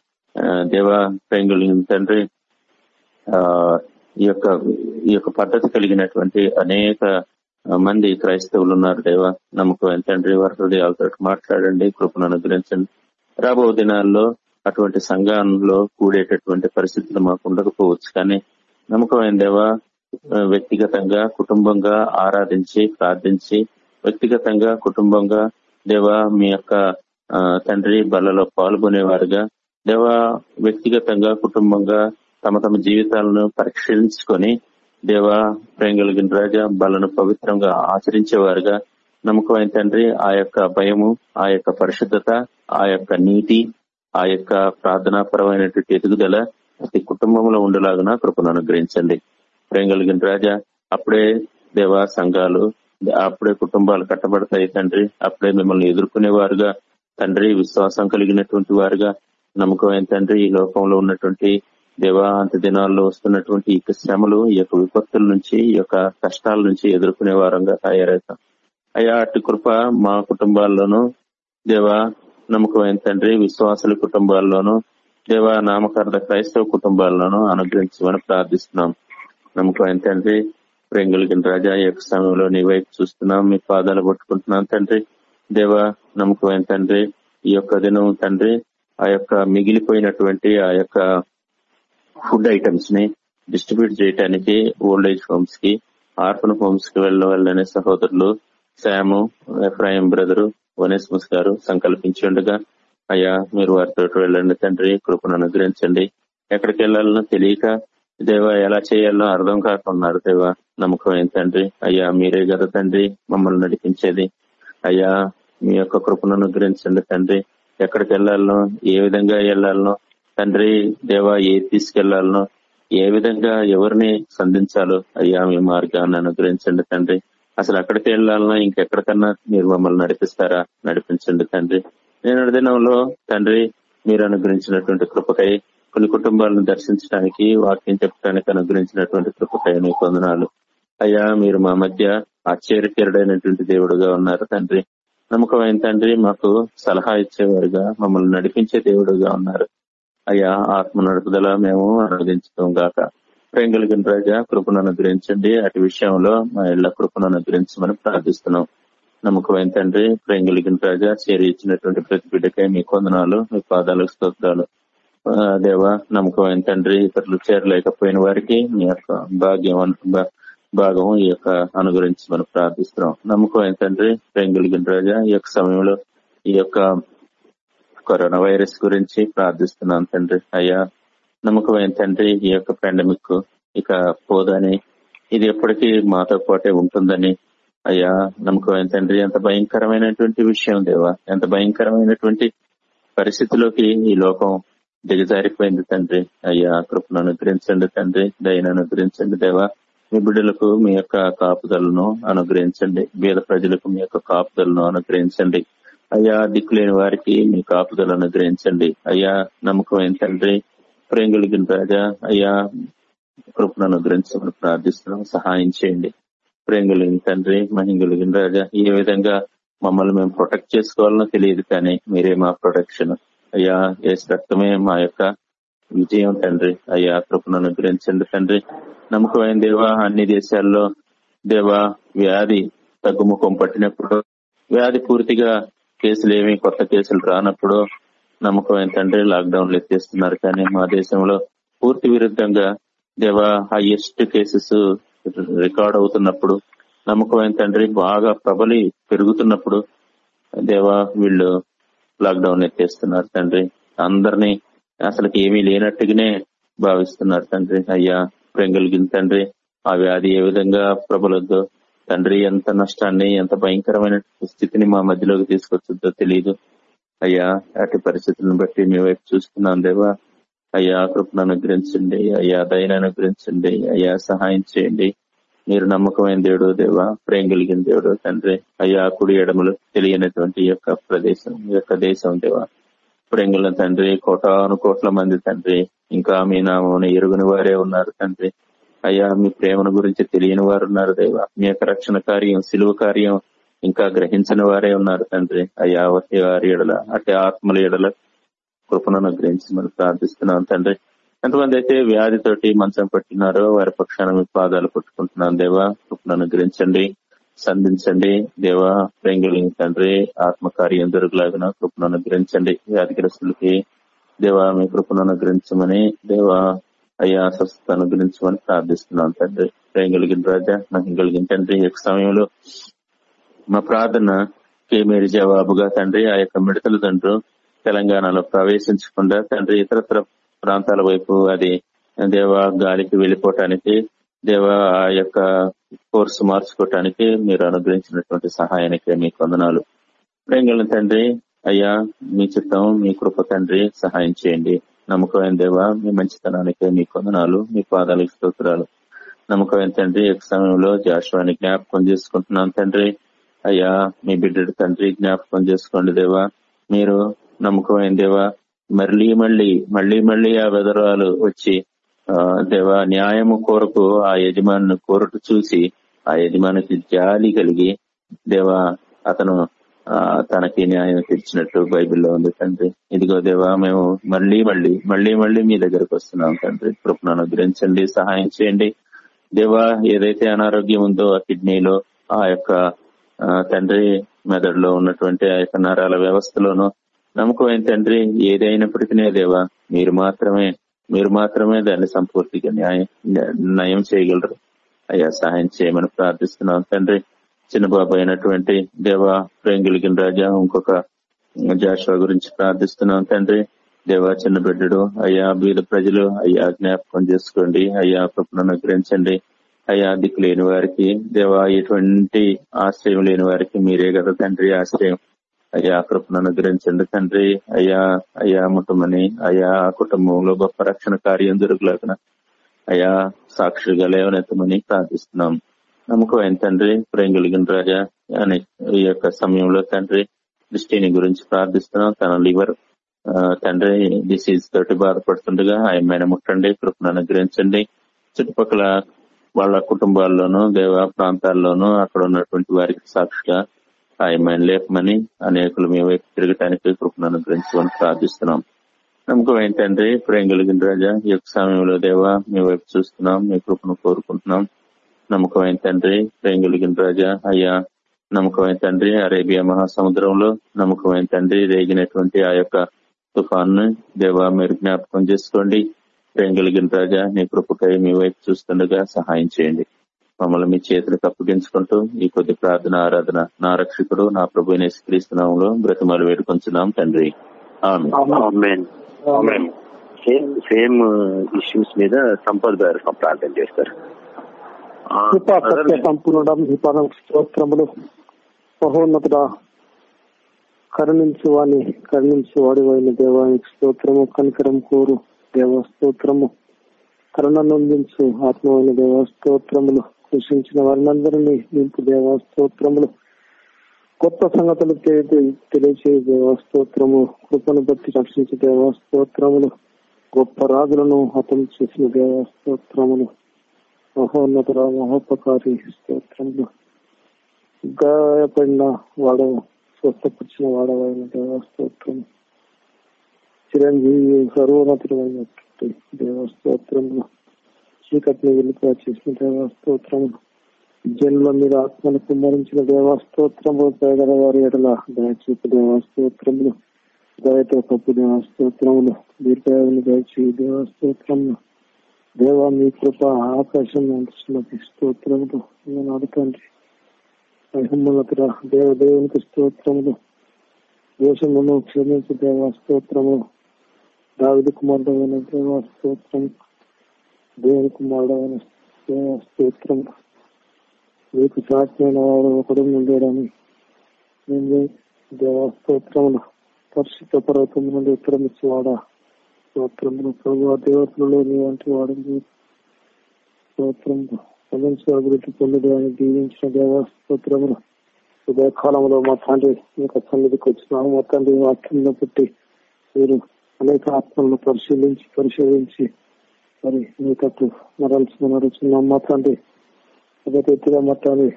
దేవ ప్రేంగులు తండ్రి ఈ యొక్క ఈ యొక్క పద్ధతి కలిగినటువంటి అనేక మంది క్రైస్తవులు ఉన్నారు దేవ. నమ్మకం తండ్రి వారి హృదయాలతో మాట్లాడండి కృపను అనుగ్రహించండి. రాబో దినాల్లో అటువంటి సంఘంలో కూడేటటువంటి పరిస్థితులు మాకు ఉండకపోవచ్చు. కానీ నమ్మకమైన దేవా వ్యక్తిగతంగా కుటుంబంగా ఆరాధించి ప్రార్థించి వ్యక్తిగతంగా కుటుంబంగా దేవా మీ యొక్క తండ్రి బలలో పాల్గొనేవారుగా దేవా వ్యక్తిగతంగా కుటుంబంగా తమ తమ జీవితాలను పరిశీలించుకొని దేవా ప్రేంగలిగిన రాజా బలను పవిత్రంగా ఆచరించేవారుగా నమ్మకమైన తండ్రి ఆ యొక్క భయము ఆ యొక్క పరిశుద్ధత ఆ యొక్క నీతి ఆ యొక్క ప్రార్థనాపరమైనటువంటి ఎదుగుదల ప్రతి కుటుంబంలో ఉండేలాగా కృపను అనుగ్రహించండి. ప్రేంగలిగిన రాజా అప్పుడే దేవా సంఘాలు అప్పుడే కుటుంబాలు కట్టబడతాయి తండ్రి అప్పుడే మిమ్మల్ని ఎదుర్కొనే వారుగా తండ్రి విశ్వాసం కలిగినటువంటి వారుగా. నమ్మకమైన తండ్రి ఈ లోకంలో ఉన్నటువంటి దేవాంత దినాల్లో వస్తున్నటువంటి ఈ శ్రమలు ఈ యొక్క విపత్తుల నుంచి ఈ యొక్క కష్టాల నుంచి ఎదుర్కొనే వారంగా తయారవుతాం. అయ్యా అటు కృప మా కుటుంబాల్లోనూ దేవా నమ్మకమైన తండ్రి విశ్వాసుల కుటుంబాల్లోనూ దేవా నామకార్థ క్రైస్తవ కుటుంబాల్లోనూ అనుగ్రహించమని ప్రార్థిస్తున్నాం. నమ్మకమైన తండ్రి ప్రేంగులకి రాజా యొక్క సమయంలో నీ వైపు చూస్తున్నాం మీ పాదాలు పట్టుకుంటున్నాం తండ్రి. దేవ నమ్మకమైన తండ్రి ఈ యొక్క దినం తండ్రి ఆ యొక్క మిగిలిపోయినటువంటి ఆ యొక్క ఫుడ్ ఐటమ్స్ని డిస్ట్రిబ్యూట్ చేయడానికి ఓల్డ్ ఏజ్ హోమ్స్కి ఆర్ఫన్ హోమ్స్కి వెళ్ళాలనే సహోదరులు శాము ఎఫ్రాయిం బ్రదరు వనేస్మస్ గారు సంకల్పించుండగా అయ్యా మీరు వారితో వెళ్ళండి తండ్రి కృపను అనుగ్రహించండి. ఎక్కడికి వెళ్ళాలనో తెలియక దేవా ఎలా చేయాలో అర్థం కాకున్నారు దేవా నమ్మకం ఏంటండ్రి అయ్యా మీరే కదా తండ్రి మమ్మల్ని నడిపించేది. అయ్యా మీ యొక్క కృపను అనుగ్రహించండి తండ్రి. ఎక్కడికి వెళ్ళాలనో ఏ విధంగా వెళ్ళాలనో తండ్రి దేవా ఏ తీసుకెళ్ళాలనో ఏ విధంగా ఎవరిని సంధించాలో అయ్యా మీ మార్గాన్ని అనుగ్రహించండి తండ్రి. అసలు అక్కడికి వెళ్ళాలన్నా ఇంకెక్కడికన్నా మీరు మమ్మల్ని నడిపిస్తారా? నడిపించండి తండ్రి. నేను దినంలో తండ్రి మీరు అనుగ్రహించినటువంటి కృపకై కొన్ని కుటుంబాలను దర్శించడానికి వాక్యం చెప్పడానికి అనుగ్రహించినటువంటి కృపకై మీ పొందనాలు అయ్యా మీరు మా మధ్య ఆశ్చర్యకరుడైనటువంటి దేవుడుగా ఉన్నారు తండ్రి. నమ్మకమైన తండ్రి మాకు సలహా ఇచ్చేవారుగా మమ్మల్ని నడిపించే దేవుడుగా ఉన్నారు. అయ్యా ఆత్మ నడుపుదల మేము అనువదించడం గాక. ప్రేమ కలిగిన రాజా కృపను అనుగ్రహించండి. అటు విషయంలో మా ఇళ్ళ కృపను అనుగ్రహించమని ప్రార్థిస్తున్నాం. నమ్మకమైన తండ్రి ప్రేమ కలిగిన రాజా చేరి ఇచ్చినటువంటి ప్రతి బిడ్డకై మీ కొందనాలు మీ పాదాలకు స్తోత్రాలు. ఆ, దేవా నమ్మకమైన తండ్రి ఇతరులు చేరలేకపోయిన వారికి మీ యొక్క భాగ్యం భా- భాగం ఈ యొక్క అనుగ్రహించమని ప్రార్థిస్తున్నాం. నమ్మకమైన తండ్రి ప్రేమ కలిగిన రాజా ఈ యొక్క సమయంలో ఈ యొక్క కరోనా వైరస్ గురించి ప్రార్థిస్తున్నాం తండ్రి. అయ్యా నమ్మకమైన తండ్రి ఈ యొక్క పాండమిక్ ఇక పోదని. ఇది ఎప్పటికీ మాతో పాటే ఉంటుందని. అయ్యా నమ్మకమైన తండ్రి ఎంత భయంకరమైనటువంటి విషయం దేవా. ఎంత భయంకరమైనటువంటి పరిస్థితిలోకి ఈ లోకం దిగజారిపోయింది తండ్రి. అయ్యా కృపను అనుగ్రహించండి తండ్రి దయను అనుగ్రహించండి దేవా. మీ బిడ్డలకు మీ యొక్క కాపుదలను అనుగ్రహించండి. బీద ప్రజలకు మీ యొక్క కాపుదలను అనుగ్రహించండి. అయ్యా దిక్కులేని వారికి మీ కాపుదలను అనుగ్రహించండి. అయ్యా నమ్మకం తండ్రి ప్రేమ కలిగిన రాజా అయ్యా కృపను అనుగ్రహించమని ప్రార్థిస్తున్నాం. సహాయం చేయండి. ప్రేమ కలిగిన తండ్రి మహిం కలిగిన రాజా ఏ విధంగా మమ్మల్ని మేము ప్రొటెక్ట్ చేసుకోవాలనో తెలియదు కానీ మీరే మా ప్రొటెక్షన్ అయ్యా ఏ రక్తమే మా యొక్క విజయం తండ్రి. అయ్యా కృపను అనుగ్రహించండి తండ్రి. నమ్మకమైన దేవా అన్ని దేశాల్లో దేవా వ్యాధి తగ్గుముఖం పట్టినప్పుడు వ్యాధి పూర్తిగా కేసులు ఏమి కొత్త కేసులు రానప్పుడు నమ్మకమైన తండ్రి లాక్డౌన్లు ఎత్తేస్తున్నారు. కానీ మా దేశంలో పూర్తి విరుద్ధంగా దేవా హైయెస్ట్ కేసెస్ రికార్డ్ అవుతున్నప్పుడు నమ్మకమైన తండ్రి బాగా ప్రబలి పెరుగుతున్నప్పుడు దేవా వీళ్ళు లాక్డౌన్ ఎత్తేస్తున్నారు తండ్రి. అందరినీ అసలుకి ఏమీ లేనట్టుగానే భావిస్తున్నారు తండ్రి. అయ్యా ప్రెంగలిగిన తండ్రి ఆ వ్యాధి ఏ విధంగా ప్రబలొద్దో తండ్రి ఎంత నష్టాన్ని ఎంత భయంకరమైన స్థితిని మా మధ్యలోకి తీసుకొచ్చుద్దో తెలియదు అయ్యా అటు పరిస్థితులను బట్టి మీ వైపు చూస్తున్నాం దేవా. అయ్యా కృపను అనుగ్రహించండి. అయ్యా దయను అనుగ్రహించండి. అయ్యా సహాయం చేయండి. మీరు నమ్మకమైన దేవుడు దేవా ప్రేమ కలిగిన దేవుడు తండ్రి. అయ్యా కుడి ఎడమలు తెలియనటువంటి యొక్క ప్రదేశం యొక్క దేశం దేవా. ప్రేంగుల తండ్రి కోటాను కోట్ల మంది తండ్రి. ఇంకా మీ నామని ఎరుగుని వారే ఉన్నారు తండ్రి. అయ్యా మీ ప్రేమను గురించి తెలియని వారు ఉన్నారు దేవా. మీ యొక్క రక్షణ కార్యం సిలువ కార్యం ఇంకా గ్రహించని వారే ఉన్నారు తండ్రి. అయ్యా వతి వారి ఎడల అటు ఆత్మల ఎడల కృపను అనుగ్రహించి ప్రార్థిస్తున్నాం తండ్రి. ఎంతమంది అయితే వ్యాధితోటి మంచం పట్టినారో వారి పక్షాన మీ పాదాలు పట్టుకుంటున్నాం దేవా. కృపను అనుగ్రహించండి సంధించండి దేవా ప్రేంగులి తండ్రి ఆత్మకార్యం దొరుకులాగిన కృపను అనుగ్రహించండి. వ్యాధిగ్రస్తులకి దేవా మీ కృపను అనుగ్రహించమని దేవా అయ్యా స్వస్థత అనుగ్రహించమని ప్రార్థిస్తున్నాం తండ్రి. ప్రేమ కలిగిన రాజా నాకు కలిగిన తండ్రి ఈ యొక్క సమయంలో మా ప్రార్థన కేమేరి జవాబుగా తండ్రి ఆ యొక్క మిడతల తండ్రు తెలంగాణలో ప్రవేశించకుండా తండ్రి ఇతరత్ర ప్రాంతాల వైపు అది దేవా గాలికి వెళ్ళిపోవటానికి దేవా ఆ యొక్క కోర్సు మార్చుకోవటానికి మీరు అనుగ్రహించినటువంటి సహాయానికి మీకు వందనాలు. ప్రేంగళ తండ్రి అయ్యా మీ చిత్తం మీ కృప తండ్రి సహాయం చేయండి. నమ్మకమైన దేవా మీ మంచితనానికి మీ కొందనాలు మీ పాదాలకు స్తోత్రాలు. నమ్మకమైన తండ్రి ఈ సమయంలో జాషువాని జ్ఞాపకం చేసుకుంటున్నాను తండ్రి. అయ్యా మీ బిడ్డ తండ్రి జ్ఞాపకం చేసుకోండి దేవా. మీరు నమ్మకమైన దేవా. మళ్ళీ మళ్ళీ మళ్ళీ మళ్ళీ ఆ వెదరాలు వచ్చి ఆ, దేవా న్యాయము కోరకు ఆ యజమాని కోరటు చూసి ఆ యజమానికి జాలి కలిగి దేవా అతను ఆ, తనకి న్యాయం తీర్చినట్టు బైబిల్లో ఉంది తండ్రి. ఇదిగో దేవా మేము మళ్ళీ మళ్ళీ మళ్ళీ మళ్ళీ మీ దగ్గరకు వస్తున్నాం తండ్రి. కృపను అనుగ్రహించండి సహాయం చేయండి. దేవా ఏదైతే అనారోగ్యం ఉందో ఆ కిడ్నీలో ఆ యొక్క తండ్రి మెదడులో ఉన్నటువంటి ఆ యొక్క నరాల వ్యవస్థలోనూ నమ్మకమైన తండ్రి? ఏదైనప్పటికీ దేవా మీరు మాత్రమే మీరు మాత్రమే దాన్ని సంపూర్తిగా న్యాయం నయం చేయగలరు. అయ్యా సహాయం చేయమని ప్రార్థిస్తున్నాం తండ్రి. చిన్న బాబు అయినటువంటి దేవా ప్రేంగులిగిన రాజా ఇంకొక జాషువా గురించి ప్రార్థిస్తున్నాం తండ్రి. దేవా చిన్న బిడ్డడు అయ్యా బీద ప్రజలు అయ్యా జ్ఞాపకం చేసుకోండి. అయ్యా కృపను అనుగ్రహించండి. అయ్యా దిక్కు లేని వారికి దేవా ఎటువంటి ఆశ్రయం లేని వారికి మీరే కదా తండ్రి ఆశ్రయం. అయ్యా కృపను అనుగ్రహించండి తండ్రి. అయ్యా అయ్యా ముట్టమని అయ్యా ఆ కుటుంబంలో గొప్ప రక్షణ కార్యం జరుగులేకన అయ్యా సాక్షిగా లేవనెత్తమని ప్రార్థిస్తున్నాం. నమ్మకమైన తండ్రి ప్రేమ కలిగిన రాజా అని ఈ యొక్క సమయంలో తండ్రి దృష్టిని గురించి ప్రార్థిస్తున్నాం. తన లివర్ ఆ, తండ్రి డిసీజ్ తోటి బాధపడుతుండగా ఆయన ముట్టండి కృపను అనుగ్రహించండి. చుట్టుపక్కల వాళ్ళ కుటుంబాల్లోనూ దేవ ప్రాంతాల్లోనూ అక్కడ ఉన్నటువంటి వారికి సాక్షిగా ఆయన లేపమని అనేకులు మీ వైపు తిరగటానికి కృపను అనుగ్రహించమని ప్రార్థిస్తున్నాం. నమ్మకం ఏంటంటే ప్రేమ కలిగిన రాజా ఈ యొక్క సమయంలో దేవా మీ వైపు చూస్తున్నాం మీ కృపను కోరుకుంటున్నాం. నమ్మకమైన తండ్రి? ప్రేమ కలిగిన రాజా అయ్యా నమ్మకమైన తండ్రి? అరేబియా మహాసముద్రంలో నమ్మకమైన తండ్రి? రేగినటువంటి ఆ యొక్క తుఫాను దేవా మీరు జ్ఞాపకం చేసుకోండి. ప్రేమ కలిగిన రాజా నీ కృపకై మీ వైపు చూస్తుండగా సహాయం చేయండి. మమ్మల్ని మీ చేతులకు అప్పగించుకుంటూ ఈ కొద్ది ప్రార్థన ఆరాధన నా రక్షకుడు నా ప్రభు క్రీస్తునామంలో బ్రతిమలు వేడుకొంచున్నాం తండ్రి. సేమ్ సేమ్ ఇష్యూస్ మీద సంపద్ గారు ప్రార్థన చేస్తారు. ఆ, కృపా brother, సత్య సంపూర్ణం ఈ పదం స్తోత్రములు మహోన్నతుడ కరుణించు వాణి కరుణించు వాడివైన దేవానికి స్తోత్రము కనికరం కోరు. దేవస్తోత్రము. కరుణ నొందించు ఆత్మమైన దేవస్తోత్రములు. కృషించిన వారినందరినీ నింపు దేవస్తోత్రములు. కొత్త సంగతులు తెలియచే దేవస్తోత్రము. కృపను బట్టి రక్షించే దేవస్తోత్రములు. గొప్ప రాజులను హతం చేసిన దేవ మహోన్నత మహోపకారి స్తోత్రములు. గాయపడిన వాడవ స్వస్థపరిచిన వాడవైన దేవస్తోత్రము. చిరంజీవి సర్వోన్నతుడైనటువంటి దేవ చీకటిని వెలుపల చేసిన దేవ స్తోత్రములు జనుల మీద ఆత్మను కుమ్మరించిన దేవస్తోత్రము పేదల వారి ఎడల దయచూపు దేవస్తోత్రములు దయతో కప్పు దేవస్తోత్రములు స్తోత్రములు దీర్ఘాయుని దేవస్తోత్రములు దేవ దేవా మీ కృప ఆకాశం అంటున్నది స్తోత్రములు. నేను అడుగుతండి మహిమలతుల దేవ దేవునికి స్తోత్రములు. దేశమును క్షమించు దేవ స్తోత్రము దావిడి కుమారుడమైన దేవ స్తోత్రం. దేవుని కుమారుడైన దేవ స్తోత్రం మీకు సాధ్యమైన వారు ఒకడు ఉండేడని. నేను దేవస్తోత్రములు పరిశుద్ధ పర్వతం నుండి ఉత్తరమిచ్చేవాడా స్తోత్రములు ప్రభు దేవతలలో నీ వంటి వాడిని స్తోత్రం ఫలించి అభివృద్ధి పొందడానికి దీవించిన దేవస్తోత్రములు ఉదయకాలంలో మా తండ్రి మీకు సన్నిధికి వచ్చినాము. మా తండ్రి వాక్యంలో పుట్టి మీరు అనేక ఆత్మలను పరిశీలించి పరిశీలించి మరి మీకట్టు మరల్సిన నడుచున్నాం మా తండ్రి అదే రీతిగా మా తండ్రి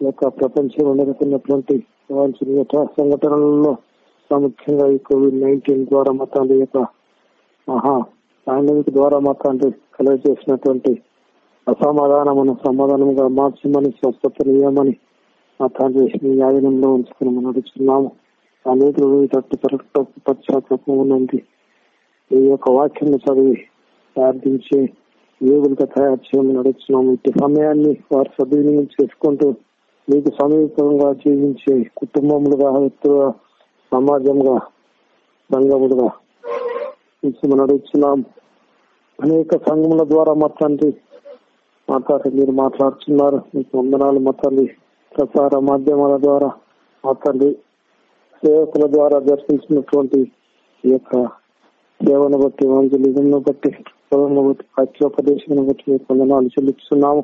యొక్క ప్రపంచంలో నెలకొన్నటువంటి వాంఛనీయ సంఘటనలలో ప్రాముఖ్యంగా ఈ కోవిడ్ నైన్టీన్ ద్వారా మా తండ్రి యొక్క మహా పాండమిక్ ద్వారా మా తండ్రి కలుగజేసినటువంటి అసమాధానమును సమాధానముగా మార్చమని స్వస్థత నియమని మా తండ్రి మీ ఆధీనంలో ఉంచుకుని మనం నడుచున్నాము అనేకులు తట్టు తరగతి పశ్చాత్తాపం ఉన్నది. ఈ యొక్క వాక్యం చదివి ప్రార్థించి ఏగులుగా తయారు చేయమని నడుచున్నాము ఇంటి సమయాన్ని వారు సద్వినియోగం చేసుకుంటూ మీకు సమీపంగా జీవించే కుటుంబములుగా వ్యక్తులుగా సమాజంగా సంఘములుగా మనం నడుచున్నాం అనేక సంఘముల ద్వారా మొత్తాన్ని మాట్లాడి మీరు మాట్లాడుతున్నారు. మీకు వందనాలు మొత్తాన్ని ప్రసార మాధ్యమాల ద్వారా మొత్తాన్ని సేవకుల ద్వారా దర్శించినటువంటి ఈ యొక్క సేవను బట్టి వంజలిజంను బట్టి సేవను బట్టి పత్యోపదేశం బట్టి మీకు వందనాలు చెల్లిస్తున్నాము.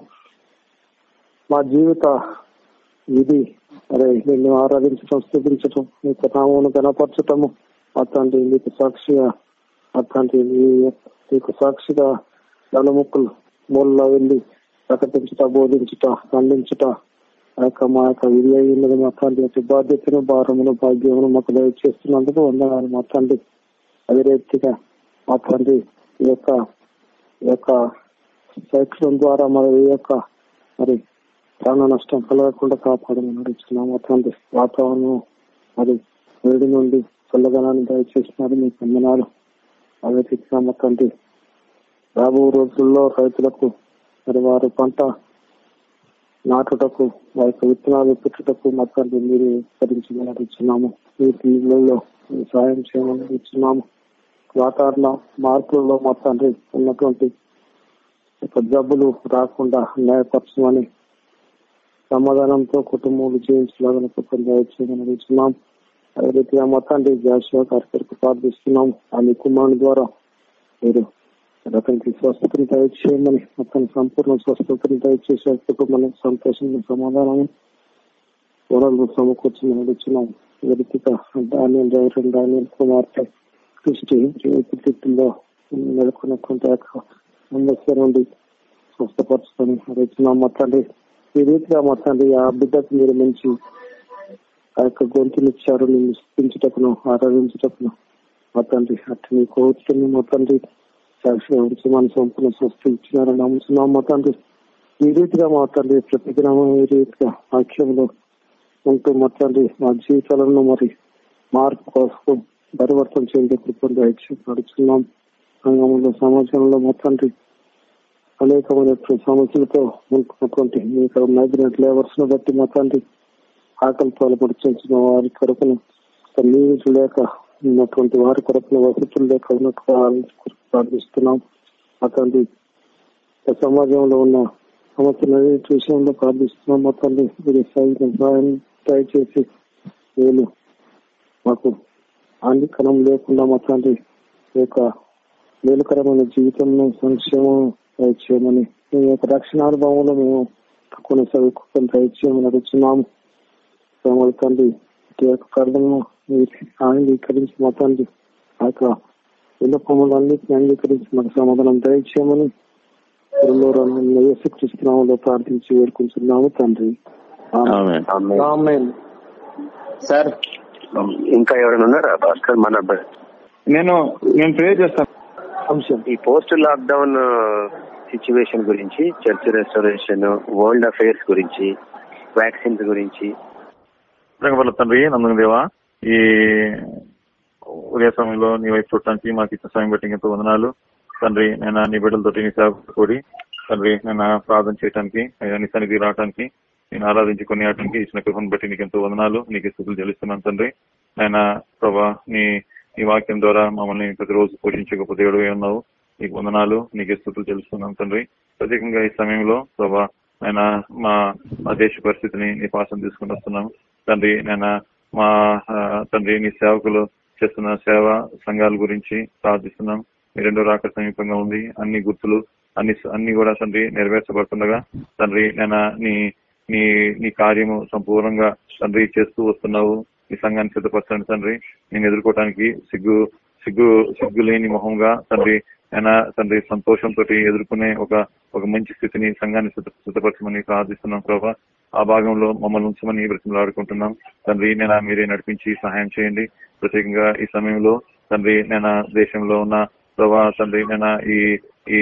మా జీవిత విధి అరే నిన్ను ఆరాధించటం స్థుతించటం మీకు నామను కనపరచటము మా మీకు సాక్షిగా అట్లాంటి మీకు సాక్షిగా నలుముక్కులు మూలలో వెళ్ళి ప్రకటించుట బోధించుట ఖండించుట ఆ యొక్క మా యొక్క విధి ఉన్నది మా తండ్రి బాధ్యతను భారమును భాగ్యమును మాకు దయచేస్తున్నందుకు వందనాలు మా తండ్రి. అదే రీతిగా మా తండ్రి ఈ యొక్క ఈ యొక్క సైక్లోన్ ద్వారా మరి ఈ యొక్క మరి ప్రాణ నష్టం కలగకుండా కాపాడమని మా తండ్రి. వాతావరణం మరి వేడి నుండి చల్లదనాన్ని దయచేస్తున్నారు మీ వందనాలు. అదే రీతిగా మా తండ్రి రాబో రోజుల్లో రైతులకు మరి వారి పంట నాటుటకు వారి యొక్క విత్తనాలు పెట్టుటకు మా మీరు భరించమని ఈ సాయం చేయమని వాతావరణ మార్పులలో మా తండ్రి ఉన్నటువంటి యొక్క జబ్బులు రాకుండా న్యాయపరచమని సమాధానంతో కుటుంబాలు జీవించలాగా దయచేయమని అడుగుతున్నాం అదే రీతిగా మా తండ్రి జాషువా గారికి ప్రార్థిస్తున్నాం ఆ కుమారుని ద్వారా మీరు అతనికి స్వస్థతను దయచేయమని అతని సంపూర్ణ స్వస్థతను దయచేసే కుటుంబానికి సంతోషం సమాధానం వరలు సమకూర్చమని అడుగుతున్నాం ఈ డానియల్ డ్రైవర్ డానియల్ కుమార్తె క్రిస్టి జీవితంలో నెలకొన్నటువంటి యొక్క సమస్య నుండి స్వస్థపరుచుకొని అడుగుతున్నాం మాట్లాడి ఈ రీతిగా మాట్లాడి ఆ బిడ్డకు మీరు మంచి ఆ యొక్క గొంతునిచ్చారు నిన్ను స్థించుటకును ఆరాధించుటకును మా తండ్రి అటు నీ కోరుతున్న మా తండ్రి మన సంపూర్ణ స్వస్థ ఇచ్చినారని నమ్ముతున్నాం. మా తండ్రి ఈ రీతిగా మా తండ్రి ప్రతి గ్రామం ఈ రీతిగా వాక్యంలో ఉంటూ మా తండ్రి మా జీవితాలను మరి మార్పు కోసం పరివర్తన చేయండి కృపను నడుచున్నాం సంఘంలో సమాజంలో మా తండ్రి అనేకమైన సమస్యలతో ఉంటున్నటువంటి మీకు మైగ్రెంట్ లేబర్స్ను బట్టి మా తండ్రి ఆకలి పాల్పడుతున్న వారి కొరకును నీరు లేక ఉన్నటువంటి వారి కొరకును వసతులు లేక ఉన్నట్టు ప్రార్థిస్తున్నాం. మా తండ్రి సమాజంలో ఉన్న సమస్యల విషయంలో ప్రార్థిస్తున్నాం. మా తండ్రి మీరు సాయం సహాయం దయచేసి నేను మాకు హానికరం లేకుండా మా తండ్రి యొక్క మేలుకరమైన జీవితంలో సంక్షేమం దయచేయమని మీ యొక్క రక్షణానుభవంలో మేము కొనసాగుకుని దయచేయమని అడుగుతున్నాము. తండ్రి ఈ యొక్క కర్మను అంగీకరించి మా తండ్రి ఆ యొక్క విన్నపములన్నింటినీ అంగీకరించి మాకు సమాధానం దయచేయమని యేసుక్రీస్తునామంలో ప్రార్థించి వేడుకుంటున్నాము తండ్రి. ఆమేన్. ఆమేన్. సార్ ఇంకా ఎవరైనా ఉన్నారా? భాస్కర్ మన బ- నేను నేను ప్రే చేస్తాను. అంశం ఈ పోస్ట్ లాక్డౌన్ సిచ్యువేషన్ గురించి చర్చ్ రెస్టారేషన్ వరల్డ్ అఫైర్స్ గురించి వ్యాక్సిన్స్ గురించి. తండ్రి నమ్మకం దేవా ఈ ఉదయ సమయంలో నీ వైపు చూడటానికి మాకు ఇచ్చిన సమయం బట్టి ఎంతో వందనాలు. తండ్రి నేను నీ బిడ్డలతోటి నీ సేవ కూడి తండ్రి నేను ప్రార్థన చేయడానికి అయ్యా నీ సన్నిధి రావడానికి నేను ఆరాధించి కొనియాడటానికి ఇచ్చిన కృపను బట్టి నీకు ఎంతో వందనాలు. నీకు స్థుతులు చెల్లిస్తున్నాను తండ్రి. ఆయన ప్రభా నీ నీ వాక్యం ద్వారా మమ్మల్ని ప్రతిరోజు పోషించకపోతే దేవుడు ఉన్నావు. నీకు వందనాలు. నీకు స్థుతులు తెలుస్తున్నాం తండ్రి. ప్రత్యేకంగా ఈ సమయంలో ప్రభా ఆయన మా మా దేశ పరిస్థితిని నీ పాసం తీసుకుని వస్తున్నాం. తండ్రి నేను మా తండ్రి నీ సేవకులు చేస్తున్న సేవ సంఘాల గురించి ప్రార్థిస్తున్నాం. మీ రెండో రాక సమీపంగా ఉంది. అన్ని గుర్తులు అన్ని అన్ని కూడా తండ్రి నెరవేర్చబడుతుండగా తండ్రి నేను నీ నీ నీ కార్యము సంపూర్ణంగా తండ్రి చేస్తూ వస్తున్నావు. ఈ సంఘాన్ని సిద్ధపరచండి తండ్రి. నేను ఎదుర్కోవటానికి సిగ్గు సిగ్గు సిగ్గు లేని మొహంగా తండ్రి ఆయన తండ్రి సంతోషంతో ఎదుర్కొనే ఒక ఒక మంచి స్థితిని సంఘాన్ని సిద్ధపరచమని ప్రార్థిస్తున్నాం ప్రభావ ఆ భాగంలో మమ్మల్ని ఉంచమని బ్రతిమలాడుకుంటున్నాం తండ్రి నేను మీరే నడిపించి సహాయం చేయండి. ప్రత్యేకంగా ఈ సమయంలో తండ్రి నేను దేశంలో ఉన్న ప్రభా తండ్రి నేను ఈ ఈ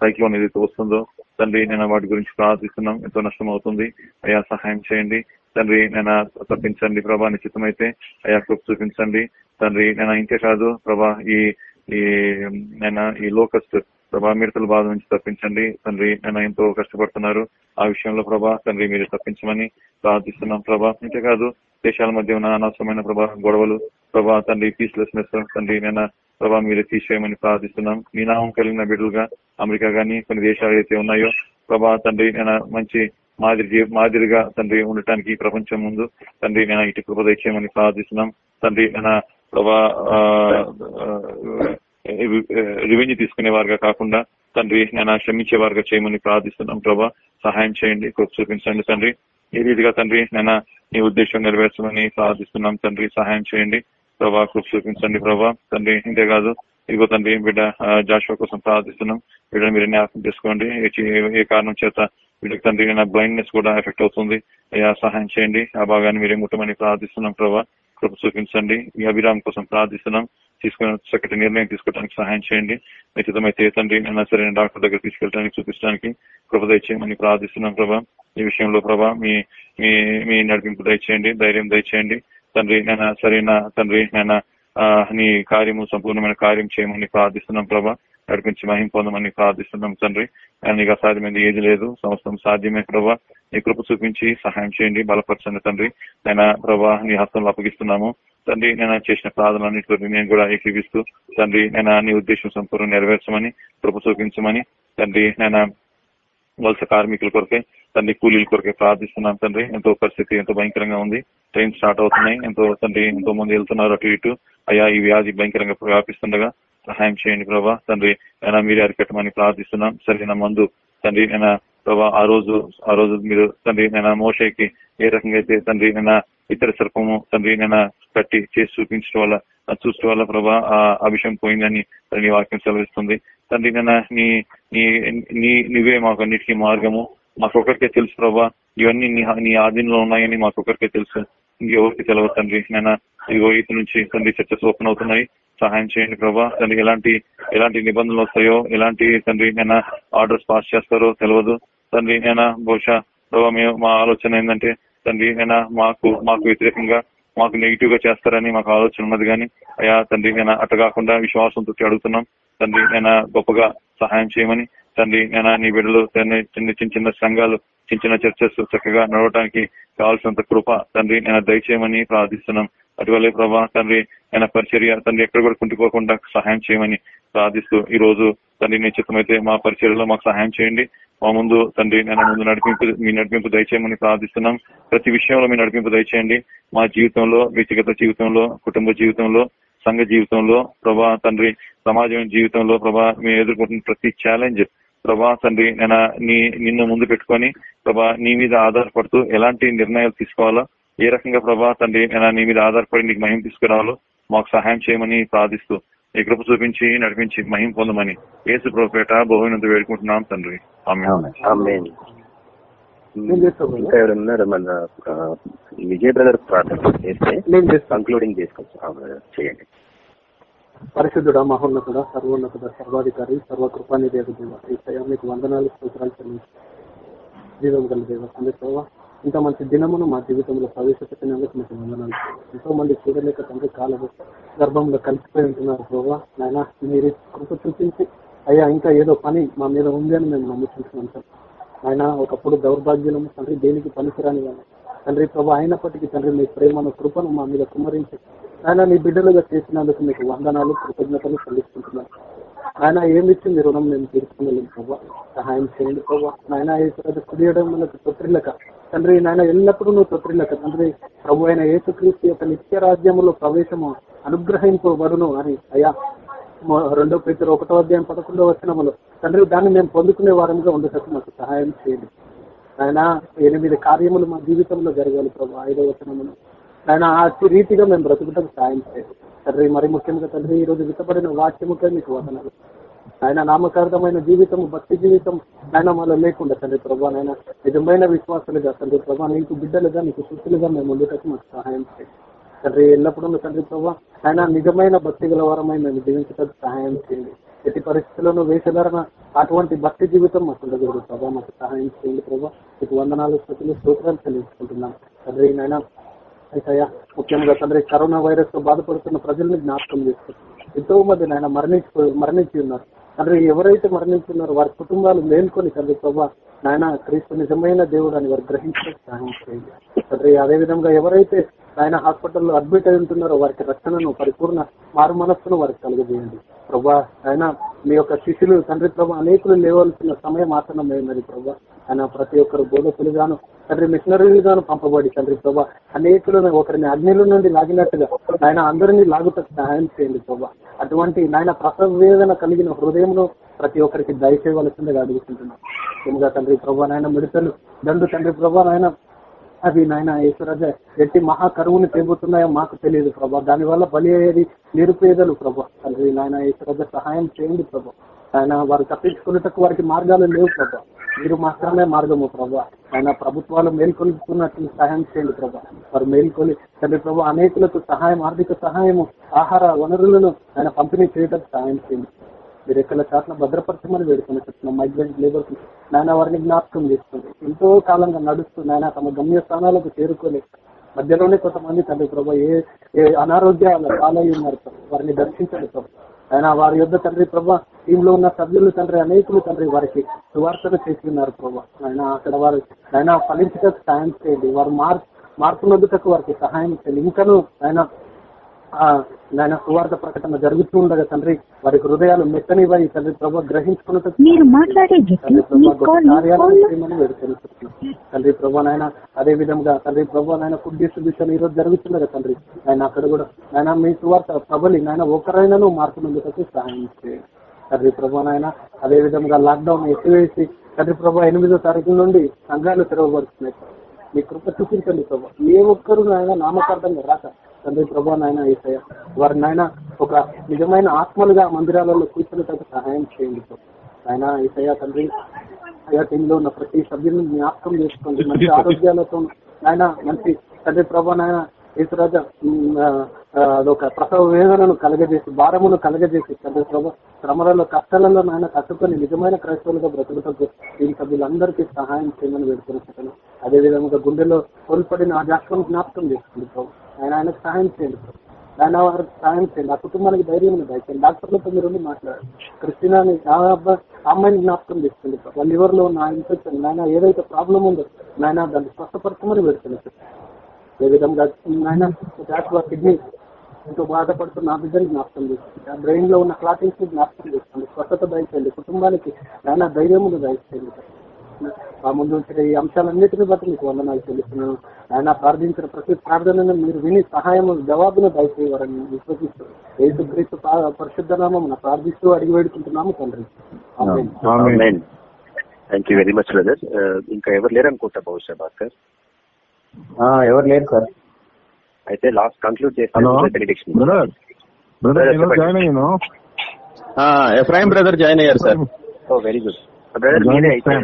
సైక్లోన్ ఏదైతే వస్తుందో తండ్రి నేను వాటి గురించి ప్రార్థిస్తున్నాం. ఎంతో నష్టం అవుతుంది అయ్యా సహాయం చేయండి. తండ్రి నేను తప్పించండి ప్రభా నిశ్చితమైతే. అయ్యా కృప్ చూపించండి. తండ్రి నేను ఇంకే కాదు ప్రభా ఈ ఈ నేను ఈ లోకస్ట్ ప్రభా మిడతల బాధ నుంచి తప్పించండి. తండ్రి నేను ఎంతో కష్టపడుతున్నారు. ఆ విషయంలో ప్రభా తండ్రి మీరు తప్పించమని ప్రార్థిస్తున్నాం ప్రభా. ఇంతే కాదు దేశాల మధ్య ఉన్న అనవసరమైన ప్రభా గొడవలు ప్రభా తండ్రి పీస్లెస్నెస్ తండ్రి నేను ప్రభా మీరు తీసేయమని ప్రార్థిస్తున్నాం. మీ నామం కలిగిన బిడ్డలుగా అమెరికా గానీ కొన్ని దేశాలు అయితే ఉన్నాయో ప్రభా తండ్రి నేను మంచి మాదిరి మాదిరిగా తండ్రి ఉండటానికి ప్రపంచం ముందు తండ్రి నేను ఇటు కృప దయచేయమని ప్రార్థిస్తున్నాం. తండ్రి నేను ప్రభా రివెన్యూ తీసుకునే వారుగా కాకుండా తండ్రి నేను క్షమించే వారుగా చేయమని ప్రార్థిస్తున్నాం ప్రభా. సహాయం చేయండి కృప చూపించండి తండ్రి. ఈ రీతిగా తండ్రి నేను నీ ఉద్దేశం నెరవేర్చమని ప్రార్థిస్తున్నాం తండ్రి. సహాయం చేయండి ప్రభా. కృప చూపించండి ప్రభా. తండ్రి ఇంతేకాదు ఇదిగో తండ్రి బిడ్డ జాషువా కోసం ప్రార్థిస్తున్నాం. బిడ్డ మీరు జ్ఞాపకం చేసుకోండి. ఏ ఏ కారణం చేత వీళ్ళకి తండ్రి నా బ్లైండ్నెస్ కూడా ఎఫెక్ట్ అవుతుంది. అయ్యా సహాయం చేయండి. ఆ భాగాన్ని మీరే ముట్టమని ప్రార్థిస్తున్నాం ప్రభా. కృప చూపించండి. ఈ అభిరామ్ కోసం ప్రార్థిస్తున్నాం. తీసుకున్న చక్కటి నిర్ణయం తీసుకోవడానికి సహాయం చేయండి. నిశ్చితమైతే తండ్రి అయినా సరైన డాక్టర్ దగ్గర తీసుకెళ్ళడానికి చూపించడానికి కృప దయచేయమని ప్రార్థిస్తున్నాం ప్రభా. ఈ విషయంలో ప్రభా మీ మీ మీ నడిపింపు దయచేయండి ధైర్యం దయచేయండి. తండ్రి నేను సరైన తండ్రి నేను నీ కార్యము సంపూర్ణమైన కార్యం చేయమని ప్రార్థిస్తున్నాం ప్రభా. నడిపించి మహిం పొందమని ప్రార్థిస్తున్నాం తండ్రి. నీకు అసాధ్యమైంది ఏది లేదు. సంవత్సరం సాధ్యమే ప్రభా. నీ కృప చూపించి సహాయం చేయండి బలపరచండి తండ్రి. నేను ప్రభా నీ హస్తంలో అప్పగిస్తున్నాము. తండ్రి నేను చేసిన ప్రార్థనలన్నింటిలో నేను కూడా ఏకీవిస్తూ తండ్రి నేను నీ ఉద్దేశం సంపూర్ణ నెరవేర్చమని కృప చూపించమని తండ్రి నేను వలస కార్మికుల కొరకే తండ్రి కూలీల కొరకే ప్రార్థిస్తున్నాం తండ్రి. ఎంతో పరిస్థితి ఎంతో భయంకరంగా ఉంది. ట్రైన్ స్టార్ట్ అవుతున్నాయి. ఎంతో తండ్రి ఎంతో మంది వెళ్తున్నారు అటు ఇటు. అయ్యా ఈ వ్యాధి భయంకరంగా వ్యాపిస్తుండగా సహాయం చేయండి ప్రభా. తండ్రి అయినా మీరే అరికట్టమని ప్రార్థిస్తున్నాం. సరైన మందు తండ్రి అయినా ప్రభా ఆ రోజు ఆ రోజు మీరు తండ్రి నేను మోషకి ఏ రకంగా అయితే తండ్రి నేను ఇతర సర్పము తండ్రి నేను కట్టి చేసి చూపించడం వల్ల చూసడం వల్ల ప్రభా ఆ అభిషం పోయిందని తండ్రి వాక్యం సెలవిస్తుంది. తండ్రి నేను నీ నీ నువ్వే మాకు అన్నిటికీ మార్గము. మాకొకరికే తెలుసు ప్రభా ఇవన్నీ నీ ఆధీనంలో ఉన్నాయని మాకొకరికే తెలుసు. ఇంకెవరికి తెలవదు తండ్రి నేను ఇదిగో ఇటు నుంచి తండ్రి చర్చస్ ఓపెన్ అవుతున్నాయి. సహాయం చేయండి ప్రభా. తండ్రి ఎలాంటి ఎలాంటి నిబంధనలు వస్తాయో ఎలాంటి తండ్రి నేను ఆర్డర్స్ పాస్ చేస్తారో తెలియదు తండ్రి నేను బహుశా ప్రభావ మేము మా ఆలోచన ఏంటంటే తండ్రి నేను మాకు మాకు వ్యతిరేకంగా మాకు నెగిటివ్గా చేస్తారని మాకు ఆలోచన ఉన్నది కానీ అయ్యా తండ్రి నేను అట్ట కాకుండా విశ్వాసంతో అడుగుతున్నాం. తండ్రి నేను గొప్పగా సహాయం చేయమని తండ్రి నేను నీ బిడ్డలు చిన్న చిన్న చిన్న సంఘాలు చిన్న చర్చస్ చక్కగా నడవడానికి కావాల్సినంత కృప తండ్రి నేను దయచేయమని ప్రార్థిస్తున్నాం. అటువలే ప్రభా తండ్రి ఆయన పరిచర్య తండ్రి ఎక్కడ కూడా కుంటుకోకుండా సహాయం చేయమని ప్రార్థిస్తూ ఈ రోజు తండ్రి నిశ్చితమైతే మా పరిచర్యలో మాకు సహాయం చేయండి. మా ముందు తండ్రి నేను ముందు నడిపింపు మీ నడిపింపు దయచేయమని ప్రార్థిస్తున్నాం. ప్రతి విషయంలో మీ నడిపింపు దయచేయండి. మా జీవితంలో వ్యక్తిగత జీవితంలో కుటుంబ జీవితంలో సంఘ జీవితంలో ప్రభా తండ్రి సమాజం జీవితంలో ప్రభా మేము ఎదుర్కొంటున్న ప్రతి ఛాలెంజ్ ప్రభా తండ్రి నేను నీ నిన్ను ముందు పెట్టుకొని ప్రభా నీ మీద ఆధారపడుతూ ఎలాంటి నిర్ణయాలు తీసుకోవాలో? ఏ రకంగా ప్రభా తండ్రి నేను నీ మీద ఆధారపడి నీకు మహిం తీసుకురావాలో మాకు సహాయం చేయమని ప్రార్థిస్తూ ఈ కృప చూపించి నడిపించి మహిం పొందమని ఏసు ప్రోపేట బహువినంత వేడుకుంటున్నాం తండ్రి. ఇంకా ఎవరున్నారు మన విజయ్ బ్రదర్ ప్రార్థన చేస్తే కంక్లూడింగ్ చేసుకోవచ్చు చేయండి. పరిశుద్ధుడ మహోన్నతుడ సర్వోన్నతుడ సర్వాధికారి సర్వకృపాని దేవ. దేవ మీకు వందనాలు సూత్రాలు జీవం గల దేవ తండ్రి ఇంత మంచి దినమును మా జీవితంలో ప్రవేశపెట్టినందుకు మీకు వందనాలు. ఎంతో మంది చూడలేక తండ్రి కాలము గర్భంలో కలిసిపోయి ఉంటున్నారు ప్రభావ. నాయన మీరు కృప చూపించి అయ్యా ఇంకా ఏదో పని మా మీద ఉంది అని మేము నమ్ముకుంటున్నాం సార్. ఆయన ఒకప్పుడు దౌర్భాగ్యులము తండ్రి దేనికి పనికిరాని కానీ తండ్రి ప్రభు అయినప్పటికీ తండ్రి మీ ప్రేమను కృపను మా మీద కుమరించి ఆయన నీ బిడ్డలుగా చేసినందుకు మీకు వందనాలు కృతజ్ఞతలు చెల్లిస్తుంటున్నాను ఆయన ఏమిచ్చింది రుణం మేము తీర్చుకోలేము ప్రభా. సహాయం చేయండి ప్రభావ నాయన కుదియడం మనకు తొత్రిల్లక తండ్రి నాయన ఎల్లప్పుడూ నువ్వు తొత్రిల్లక తండ్రి ప్రభు అయిన ఏసుక్రీస్తు యొక్క నిత్య రాజ్యములో ప్రవేశము అనుగ్రహింపబడును అని. అయ్యా రెండో పేరు ఒకటో అధ్యాయం పదకొండో వచ్చినములు తండ్రి దాన్ని మేము పొందుకునే వారంగా ఉండేటట్టు మాకు సహాయం చేయండి. ఆయన ఎనిమిది కార్యములు మా జీవితంలో జరగాలి ప్రభు ఐదో వచనములు. ఆయన ఆ రీతిగా మేము బ్రతుకుటకు సాయం చేయండి. తండ్రి మరి ముఖ్యంగా తండ్రి ఈ రోజు విత్తబడిన వాక్యముకే మీకు వదనాలు. ఆయన నామకార్థమైన జీవితం భక్తి జీవితం ఆయన మాలో లేకుండా తండ్రి ప్రభా నాయన నిజమైన విశ్వాసాలుగా తండ్రి ప్రభా నీకు బిడ్డలుగా నీకు సుఖులుగా మేము ఉండేటట్టు మాకు సహాయం చేయండి. తండ్రి ఎల్లప్పుడూ తండ్రి ప్రభా ఆయన నిజమైన భక్తి గల వారమై మేము జీవించడానికి సహాయం చేయండి. ఎట్టి పరిస్థితుల్లోనూ వేషధారణ అటువంటి భక్తి జీవితం మాకు ఉండకూడదు ప్రభా మాకు సహాయం చేయండి ప్రభా. మీకు వందనాలు స్థితులు సూత్రాలు చెల్లించుకుంటున్నాం. తండ్రి నాయన అయితే ముఖ్యంగా తండ్రి కరోనా వైరస్తో బాధపడుతున్న ప్రజల్ని జ్ఞాపకం చేస్తారు ఎంతో మంది నాయన మరణించి మరణించి ఉన్నారు. తండ్రి ఎవరైతే మరణించున్నారో వారి కుటుంబాలు మేల్కొని తండ్రి ప్రభా నాయన క్రీస్తు నిజమైన దేవుడు అని వారు గ్రహించడం సహాయం చేయండి. తండ్రి అదే విధంగా ఎవరైతే ఆయన హాస్పిటల్లో అడ్మిట్ అయి ఉంటున్నారో వారికి రక్షణను పరిపూర్ణ మారు మనస్సును వారికి కలుగజేయండి. ప్రభా ఆయన మీ యొక్క శిష్యులు తండ్రి ప్రభా అనేకులు లేవలసిన సమయం ఆసనమైనది ప్రభా. ఆయన ప్రతి ఒక్కరు బోధకులుగాను తండ్రి మిషనరీలుగాను పంపబడి తండ్రి ప్రభా అనేకులను ఒకరిని అగ్నిల నుండి లాగినట్టుగా ఆయన అందరినీ లాగుటకు సహాయం చేయండి ప్రభా. అటువంటి నాయన ప్రసవేదన కలిగిన హృదయంలో ప్రతి ఒక్కరికి దయచేయవలసిందిగా అడుగుతుంటున్నాం. తండ్రి ప్రభా నాయన మిడతలు దండు తండ్రి ప్రభా నాయన అవి నాయన ఈశ్వరాజ ఎట్టి మహాకరువుని తేబోతున్నాయో మాకు తెలియదు ప్రభా. దానివల్ల బలి అయ్యేది నిరుపేదలు ప్రభా. తండ్రి నాయన ఈశ్వరాజ సహాయం చేయండి ప్రభా. ఆయన వారు తప్పించుకున్నట్టుకు వారికి మార్గాలు లేవు ప్రభా. మీరు మాత్రమే మార్గము ప్రభా. ఆయన ప్రభుత్వాలు మేల్కొల్పుతున్నట్టు సహాయం చేయండి ప్రభా. వారు మేల్కొని తండ్రి ప్రభా అనేకులకు సహాయం ఆర్థిక సహాయము ఆహార వనరులను ఆయన పంపిణీ చేయడానికి సహాయం చేయండి. మీరు ఎక్కడ చాట్ల భద్రపరచమని వేడుకొని చెప్తున్నాం. మైగ్రెంట్ లేబర్ నాయన వారిని జ్ఞాపకం చేస్తుంది ఎంతో కాలంగా నడుస్తూ నాయన తమ గమ్య స్థానాలకు మధ్యలోనే కొంతమంది తండ్రి ప్రభా ఏ ఏ అనారోగ్యాలు పాలయ్యి ఉన్నారు వారిని దర్శించండి ప్రభు. ఆయన వారి యొక్క తండ్రి ప్రభా టీంలో ఉన్న సభ్యులు తండ్రి అనేకులు తండ్రి వారికి సువార్తలు చేసి ఉన్నారు ప్రభా. ఆయన అక్కడ వారు ఆయన ఫలించటకు సాయం చేయండి. వారు మార్పు మార్పు నొందుటకు వారికి సహాయం చేయండి. ఇంకనూ ఆయన నాయన సువార్త ప్రకటన జరుగుతూ ఉండగా తండ్రి వారి హృదయాలు మెత్తనివ్వని తండ్రి ప్రభా గ్రహించుకున్నట్టు మీరు మాట్లాడే వ్యక్తి తండ్రి ప్రభా నాయన అదే విధంగా తండ్రి ప్రభా నాయన ఫుడ్ డిస్ట్రిబ్యూషన్ ఈ రోజు జరుగుతున్నది తండ్రి ఆయన అక్కడ కూడా నాయన మీ సువార్త ప్రబలి నాయన ఒకరైనాను మార్పునందుకు సహాయం చేయండి. తండ్రి ప్రభా నాయన అదే విధంగా లాక్డౌన్ ఎత్తివేసి తండ్రి ప్రభా ఎనిమిదో తారీఖు నుండి సంఘాలు తెరవబడుతున్నాయి. మీ కృప చూపించండి ప్రభా. ఏ ఒక్కరు నాయన నామకార్థంగా రాక తండ్రి ప్రభా నాయన ఏసయ్య వారి నాయన ఒక నిజమైన ఆత్మలుగా మందిరాలలో కూర్చున్నట్టు సహాయం చేయండి ఆయన ఈసయ్య తండ్రి అయ్యా టీంలో ఉన్న ప్రతి సభ్యుని జ్ఞాపకం చేసుకోండి మంచి ఆరోగ్యాలతో ఆయన మంచి తండ్రి ప్రభా నాయన ఈశ్వరాజ అదొక ప్రసవ వేదనను కలగజేసి భారమును కలగజేసి తండ్రి ప్రభా శ్రమలలో కష్టాలలో నాయన కట్టుకొని నిజమైన క్రైస్తవులుగా బ్రతుకుటకు ఈ సభ్యులందరికీ సహాయం చేయమని వేడుకుంటున్నాను అదే విధంగా గుండెలో కోల్పడిన ఆ జాస్వం జ్ఞాపకం చేసుకోండి ప్రభు. ఆయన ఆయనకు సహాయం చేయండి ఆయన వారికి సహాయం చేయండి. ఆ కుటుంబానికి ధైర్యం దయచేయండి. డాక్టర్లతో మీరు మాట్లాడండి. మాట్లాడారు క్రిస్టినాని ఆ అమ్మాయిని జ్ఞాపకం చేసుకోండి వాళ్ళ లివర్లో ఉన్న ఇన్ఫెక్షన్ నాయన ఏదైతే ప్రాబ్లం ఉందో నాయన దాన్ని స్వస్థపరచమని పెడుతుంది ఏ విధంగా నాయన జాషువా కిడ్నీ ఎంతో బాధపడుతున్న ఆ బిడ్డని జ్ఞాపకం చేస్తుంది ఆ బ్రెయిన్లో ఉన్న క్లాటింగ్స్ జ్ఞాపకం చేస్తుంది స్వస్థత దయచేయండి. కుటుంబానికి నాయన ధైర్యమును దయచేయండి ఆ ముందు వచ్చిన ఈ అంశాలన్నిటిని బట్టి మీకు వందనాలు తెలుస్తున్నాను ఆయన ప్రార్థించిన ప్రతి ప్రార్థనను మీరు విని సహాయం జవాబును దయచేయవారని విశ్వసిస్తూ యేసు క్రీస్తు పరిశుద్ధ నామం ప్రార్థిస్తూ అడిగి వేడుకుంటున్నాము తండ్రి. Amen. Thank you very much brother ఇంకా ఎవరు లేరు అనుకుంటా బహుశా భాస్కర్? ఆ, ఎవరు లేరు సార్? అయితే లాస్ట్ కంక్లూడ్ చేస్తాను ఎఫ్రాయిం బ్రదర్ జాయిన్ అయ్యారు? Sir oh very good brother మీరే అయితే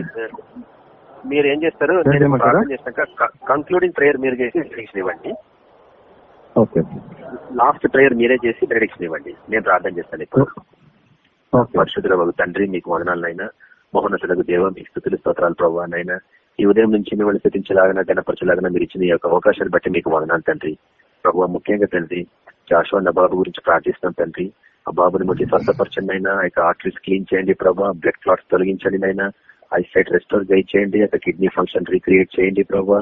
మీరు ఏం చేస్తారు నేను? ప్రార్థన చేసినాక కంక్లూడింగ్ ప్రేయర్ మీరు చేసి బెనిడిక్షన్ ఇవ్వండి. ఓకే. లాస్ట్ ప్రేయర్ మీరే చేసి బెనిడిక్షన్ ఇవ్వండి. నేను ప్రార్థన చేస్తాను ఇప్పుడు. పరిశుద్ధుల వగు తండ్రి మీకు వదనాలనైనా మహోన్నతులకు దేవ మీకు స్థుతులు స్తోత్రాలు ప్రభావ నైనా ఈ ఉదయం నుంచి మిమ్మల్ని స్థుతించలాగిన గణపరచలాగిన మీరు ఇచ్చిన ఈ యొక్క అవకాశాన్ని బట్టి మీకు వదనాలు తండ్రి. ప్రభావ ముఖ్యంగా తండ్రి జాషువా నా బాబు గురించి ప్రార్థిస్తున్నాం తండ్రి. ఆ బాబుని ముట్టి స్వస్థపరచండి అయినా ఆ యొక్క ఆర్టరీస్ క్లీన్ చేయండి ప్రభావ. బ్లడ్ క్లాట్స్ తొలగించండి ఐ సైట్ రెస్టోర్ చేయండి ఆ కిడ్నీ ఫంక్షన్ రీక్రియేట్ చేయండి ప్రభావ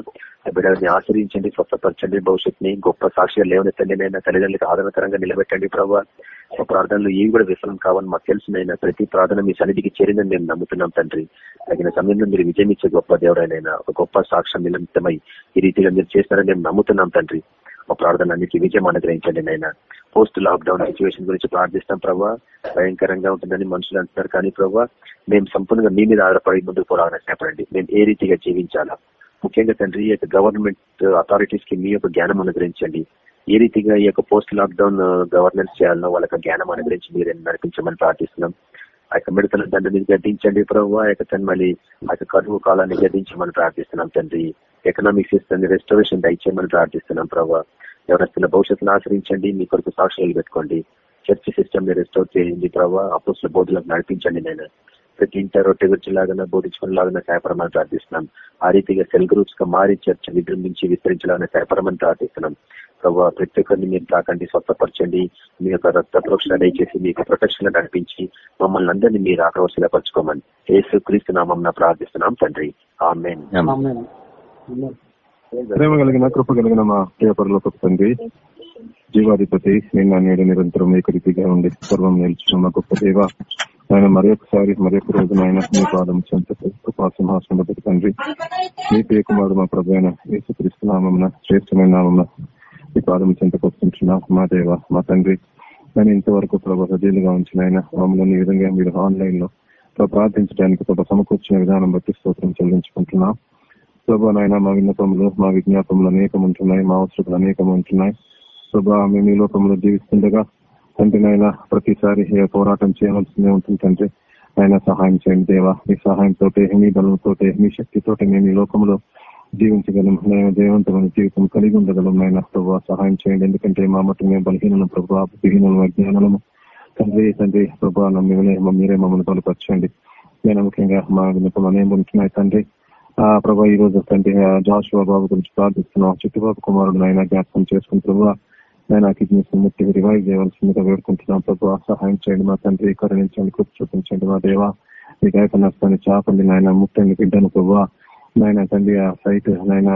ఆ బిడ్డని ఆశ్రయించండి స్వస్థపరచండి భవిష్యత్తుని గొప్ప సాక్షిగా లేవనెత్తండి నైనా తల్లిదండ్రులకు ఆదరణకరంగా నిలబెట్టండి ప్రభావ మా ప్రార్థనలు ఏవి కూడా విఫలం కావాలని మాకు తెలుసునైనా ప్రతి ప్రార్థన మీ సన్నిధికి చేరిందని మేము నమ్ముతున్నాం తండ్రి. తగిన సమయంలో మీరు విజయం ఇచ్చే గొప్ప దేవుడైనా ఒక గొప్ప సాక్ష్యం నిలమితమై ఈ రీతిగా మీరు చేస్తారని మేము నమ్ముతున్నాం తండ్రి. మా ప్రార్థన అన్నిటి విజయం అనుగ్రహించండి నైనా పోస్ట్ లాక్డౌన్ సిచ్యువేషన్ గురించి ప్రార్థిస్తాం ప్రభా. భయంకరంగా ఉంటుందని మనుషులు అంటున్నారు. కానీ ప్రభా మేము సంపూర్ణంగా మీ మీద ఆధారపడి ముందుకు పోరాలని చెప్పండి. మేము ఏ రీతిగా జీవించాలా? ముఖ్యంగా తండ్రి ఈ యొక్క గవర్నమెంట్ అథారిటీస్కి మీ యొక్క జ్ఞానం అనుగ్రహించండి. ఏ రీతిగా ఈ యొక్క పోస్ట్ లాక్డౌన్ గవర్నెన్స్ చేయాలనో వాళ్ళకి జ్ఞానం అనుగ్రహించి మీరు నడిపించమని ప్రార్థిస్తున్నాం. ఆ యొక్క మిడతల దండని గడ్డించండి ప్రభు. ఆ యొక్క తన మళ్ళీ ఆ యొక్క కరువు కాలాన్ని గడ్డించమని ప్రార్థిస్తున్నాం తండ్రి. ఎకనామిక్ సిస్టమ్ రెస్టరేషన్ దయచేయమని ప్రార్థిస్తున్నాం ప్రభావ ఎవరస్తున్న భవిష్యత్తును ఆశ్రయించండి మీ కొరకు సాక్షులు పెట్టుకోండి. చర్చ్ సిస్టమ్ని రెస్టోర్ చేయండి ప్రభావ అపోస్ల బోధులకు నడిపించండి నేను ప్రతి ఇంటర్ రొట్టె గురించిలాగా బోధించుకునేలాగా సహాయపడమని ప్రార్థిస్తున్నాం. ఆ రీతిగా సెల్ గ్రూప్స్గా మారి చర్చ విజృంభించి విస్తరించాలని సహాయపడమని ప్రార్థిస్తున్నాం. ప్రభావ ప్రతి ఒక్కరిని మీరు తాకండి స్వస్థపరచండి. మీ యొక్క రక్త ప్రోక్షణ దయచేసి మీ యొక్క ప్రొటెక్షన్ నడిపించి మమ్మల్ని అందరినీ మీరు ఆక్రవశపరచుకోమని ఏసు క్రీస్తు నామం ప్రార్థిస్తున్నాం తండ్రి. ఆమెన్. ప్రేమ కలిగిన కృప కలిగిన మా ప్రియపరులకు తండ్రి జీవాధిపతి నిన్న నేడు నిరంతరం ఏకరీతిగా ఉండి సర్వం నిలిచిన మా గొప్ప దేవ ఆయన మరి ఒకసారి మరి ఒక రోజు ఆయన మీ పాదం చెంత సింహాసనం తండ్రి. మీ పే కుమారుడు మా ప్రభు అయిన యేసుక్రీస్తు నామమున శ్రేష్టమైన నామం మీ పాదం చెంతకు వస్తుంటున్నా. మా దేవ మా తండ్రి నేను ఇంతవరకు ప్రభావ సజీలుగా ఉంచిన ఆయన మమ్మల్ని ఈ విధంగా మీరు ఆన్లైన్లో ప్రార్థించడానికి ప్రభావ సమకూర్చిన విధానం బట్టి స్తోత్రం చెల్లించుకుంటున్నాం. ప్రభా నాయన మా విన్నపములు మా విజ్ఞాపములు అనేకం ఉంటున్నాయి మా అవసరాలు అనేకం ఉంటున్నాయి. ప్రభా మేము ఈ లోకంలో జీవిస్తుండగా తండ్రి నాయన ప్రతిసారి పోరాటం చేయవలసిందే ఉంటుంది తండ్రి. ఆయన సహాయం చేయండి దేవా. మీ సహాయంతో మీ బలంతో మీ శక్తితో మేము ఈ లోకంలో జీవించగలం. నేను దేవంతమైన జీవితం కలిగి ఉండగలం నాయన. ప్రభావ సహాయం చేయండి. ఎందుకంటే మా మటు మేము బలహీనం ప్రభావ విహీనము అజ్ఞానము తండ్రి తండ్రి ప్రభా మిమ్మల్ని మీరే మమ్మల్ని బలపరచండి. నేను ముఖ్యంగా మా విన్నపం అనేవి ఉంటున్నాయి తండ్రి. ప్రభా ఈ రోజు తండ్రి జాషువా బాబు గురించి ప్రార్థిస్తున్నాం. చిట్టుబాబు కుమారుడు ఆయన జ్ఞాపకం చేసుకుని ప్రభా నేను కిడ్నీస్ ముట్టి రివైవ్ చేయవలసిందిగా వేడుకుంటున్నాం. ప్రభు సహాయం చేయండి మా తండ్రి కరుణించండి కృప చూపించండి మా దేవ. ఈ గాయక నష్టాన్ని చాపండి నాయన ముట్టండి బిడ్డను ప్రభు. నాయన తండ్రి ఆ సైట్ నాయన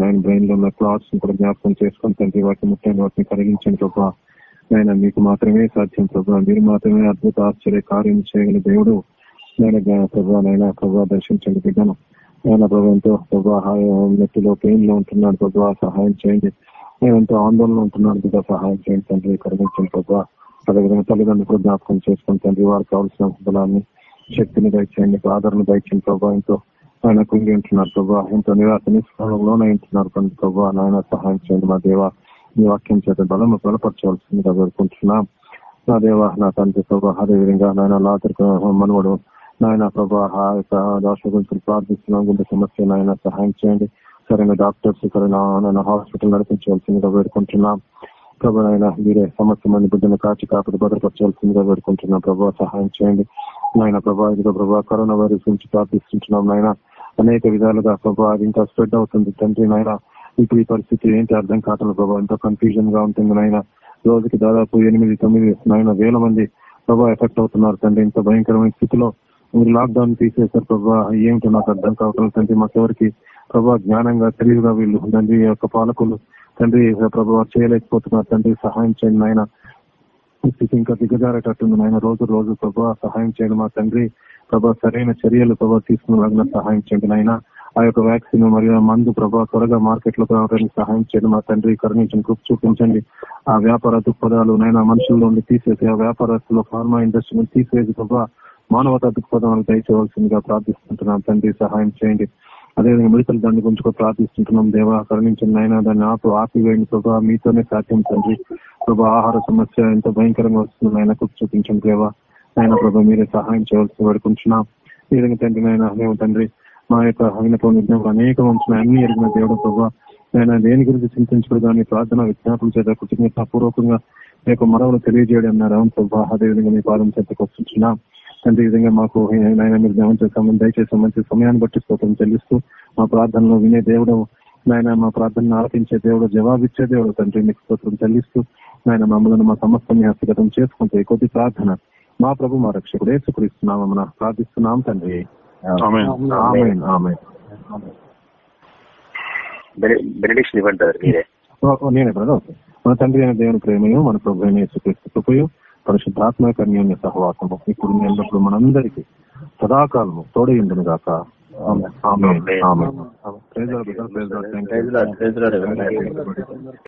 నాయన బ్రెయిన్లో ఉన్న క్లాత్స్ కూడా జ్ఞాపకం చేసుకుని తండ్రి వాటిని ముట్టండి వాటిని కరిగించండి ప్రభు. నాయన మీకు మాత్రమే సాధ్యం ప్రభు. మీరు మాత్రమే అద్భుత ఆశ్చర్య కార్యం చేయగల దేవుడు. నాయన ప్రభు నాయన ప్రభు దర్శించండి బిడ్డను. ఆయన ప్రభు ఎంతో ప్రభు నెత్తిలో పెయిన్లో ఉంటున్నాడు ప్రభావ సహాయం చేయండి. నేను ఎంతో ఆందోళన ఉంటున్నాడు కదా సహాయం చేయండి తండ్రి కరుణించండి ప్రభావ అదేవిధంగా తల్లిదండ్రులు కూడా జ్ఞాపకం చేసుకుని తండ్రి వారికి కావాల్సిన బలాన్ని శక్తిని దయచేయండి ఆదరణ దయచేయండి ప్రభావ ఎంతో ఆయన కుంగి ఉంటున్నారు ప్రభావ ఎంతో నిరాశ నిష్కాలంలోనే ఉంటున్నారు కానీ ప్రభావ నాయన సహాయం చేయండి మా దేవ. మీ వాక్యం చేత బలం బలపరచవలసిందిగా కోరుకుంటున్నాం నా దేవ నా తండ్రి ప్రభా అదేవిధంగా నాయన లాతరికి మనవడు నాయన ప్రభా గురించి ప్రార్థిస్తున్నాం గుండె సమస్య నాయన సహాయం చేయండి. సరైన డాక్టర్స్ సరైన హాస్పిటల్ నడిపించవలసిందిగా వేడుకుంటున్నాం. ప్రభు నాయన మీరే సమస్య మంది బిడ్డను కాచి కాపుడు భద్రపరచవలసిందిగా వేడుకుంటున్నాం. ప్రభావ సహాయం చేయండి. నాయన ప్రభా ఇదిగో ప్రభావ కరోనా వైరస్ గురించి ప్రార్థిస్తుంటున్నాం నాయన అనేక విధాలుగా ప్రభావ అది ఇంకా స్ప్రెడ్ అవుతుంది తండ్రి నాయన ఇప్పుడు ఈ పరిస్థితి ఏంటి అర్థం కావట్లేదు ప్రభావ ఎంతో కన్ఫ్యూజన్గా ఉంటుంది నాయన రోజుకి దాదాపు ఎనిమిది తొమ్మిది నాయన వేల మంది ప్రభావ ఎఫెక్ట్ అవుతున్నారు తండ్రి. ఇంత భయంకరమైన స్థితిలో మీరు లాక్డౌన్ తీసేశారు ప్రభా. ఏమిటో నాకు అర్థం కావట్లేదు తండ్రి. మాకెవరికి ప్రభావ జ్ఞానంగా తెలివిగా వీళ్ళు తండ్రి యొక్క పాలకులు తండ్రి ప్రభావ చేయలేకపోతున్నారు. తండ్రి సహాయం చేయండి ఆయన స్థితి ఇంకా దిగజారేటట్టుంది నాయన. రోజు రోజు ప్రభావ సహాయం చేయండి మా తండ్రి. ప్రభా సరైన చర్యలు ప్రభావ తీసుకున్న సహాయం చేయండి నాయన. ఆ యొక్క వ్యాక్సిన్ మరియు మందు ప్రభావ త్వరగా మార్కెట్లో రావడానికి సహాయం చేయండి మా తండ్రి. కరుణించండి కృప చూపించండి. ఆ వ్యాపార దృక్పథాలు నైనా మనుషుల్లో తీసేసి ఆ వ్యాపారస్తులు ఫార్మా ఇండస్ట్రీ తీసేసి ప్రభావ మానవతా దృక్పథాలను దయచేయవలసిందిగా ప్రార్థిస్తుంటున్నాం. తండ్రి సహాయం చేయండి. అదేవిధంగా మిడతలు దాన్ని గురించి కూడా ప్రార్థిస్తుంటున్నాం. దేవా కరుణించిన ఆయన దాన్ని ఆపు ఆపివేయండి ప్రభావ మీతోనే సాధ్యం తండ్రి. ప్రభా ఆహార సమస్య ఎంత భయంకరంగా వస్తుంది ఆయన కుక్ చూపించండి దేవా. ఆయన ప్రభా మీరే సహాయం చేయవలసి పడుకుంటున్నాం ఈ విధంగా తండ్రి నాయన మేము తండ్రి మా యొక్క వినపం విజ్ఞాపం అనేక వంశం అన్ని ఎరిగిన దేవుడు ప్రభావ ఆయన దేని గురించి చింతించకూడదు అని ప్రార్థన విజ్ఞాపం చేత కృతజ్ఞత పూర్వకంగా మీ మరవలు తెలియజేయడం అన్నారు ప్రభా. అదేవిధంగా మీ పాదం చేతకు వస్తున్నాం తండ్రి విధంగా మాకు నాయన మీరు జ్ఞాపం దయచేసి మంచి సమయాన్ని బట్టి స్తోత్రం చెల్లిస్తూ మా ప్రార్థనలో వినే దేవుడు నాయన మా ప్రార్థనను ఆలకించే దేవుడు జవాబిచ్చే దేవుడు తండ్రి మీకు స్తోత్రం చెల్లిస్తూ నాయన మమ్మల్ని మా సమస్యని హస్తగతం చేసుకుంటే కొద్ది ప్రార్థన మా ప్రభు మా రక్షకుడు ఏసుకురిస్తున్నామన్న ప్రార్థిస్తున్నాం తండ్రి. ఆమేన్, ఆమేన్. బెనిడిక్షన్ ఇవ్వండి మీరే. ఓ, ఓ, నేనే బ్రదర్. ఓకే. మన తండ్రి అయిన దేవుని ప్రేమయు మన ప్రభు అయిన యేసుక్రీస్తు కృపయు పరిశుద్ధాత్మ కన్యోన్య సహవాసము ఇప్పుడు ఎల్లప్పుడు మనందరికీ సదాకాలము తోడయుండును గాక. ఆమేన్. ఆమేన్. ఆమేన్. Praise praise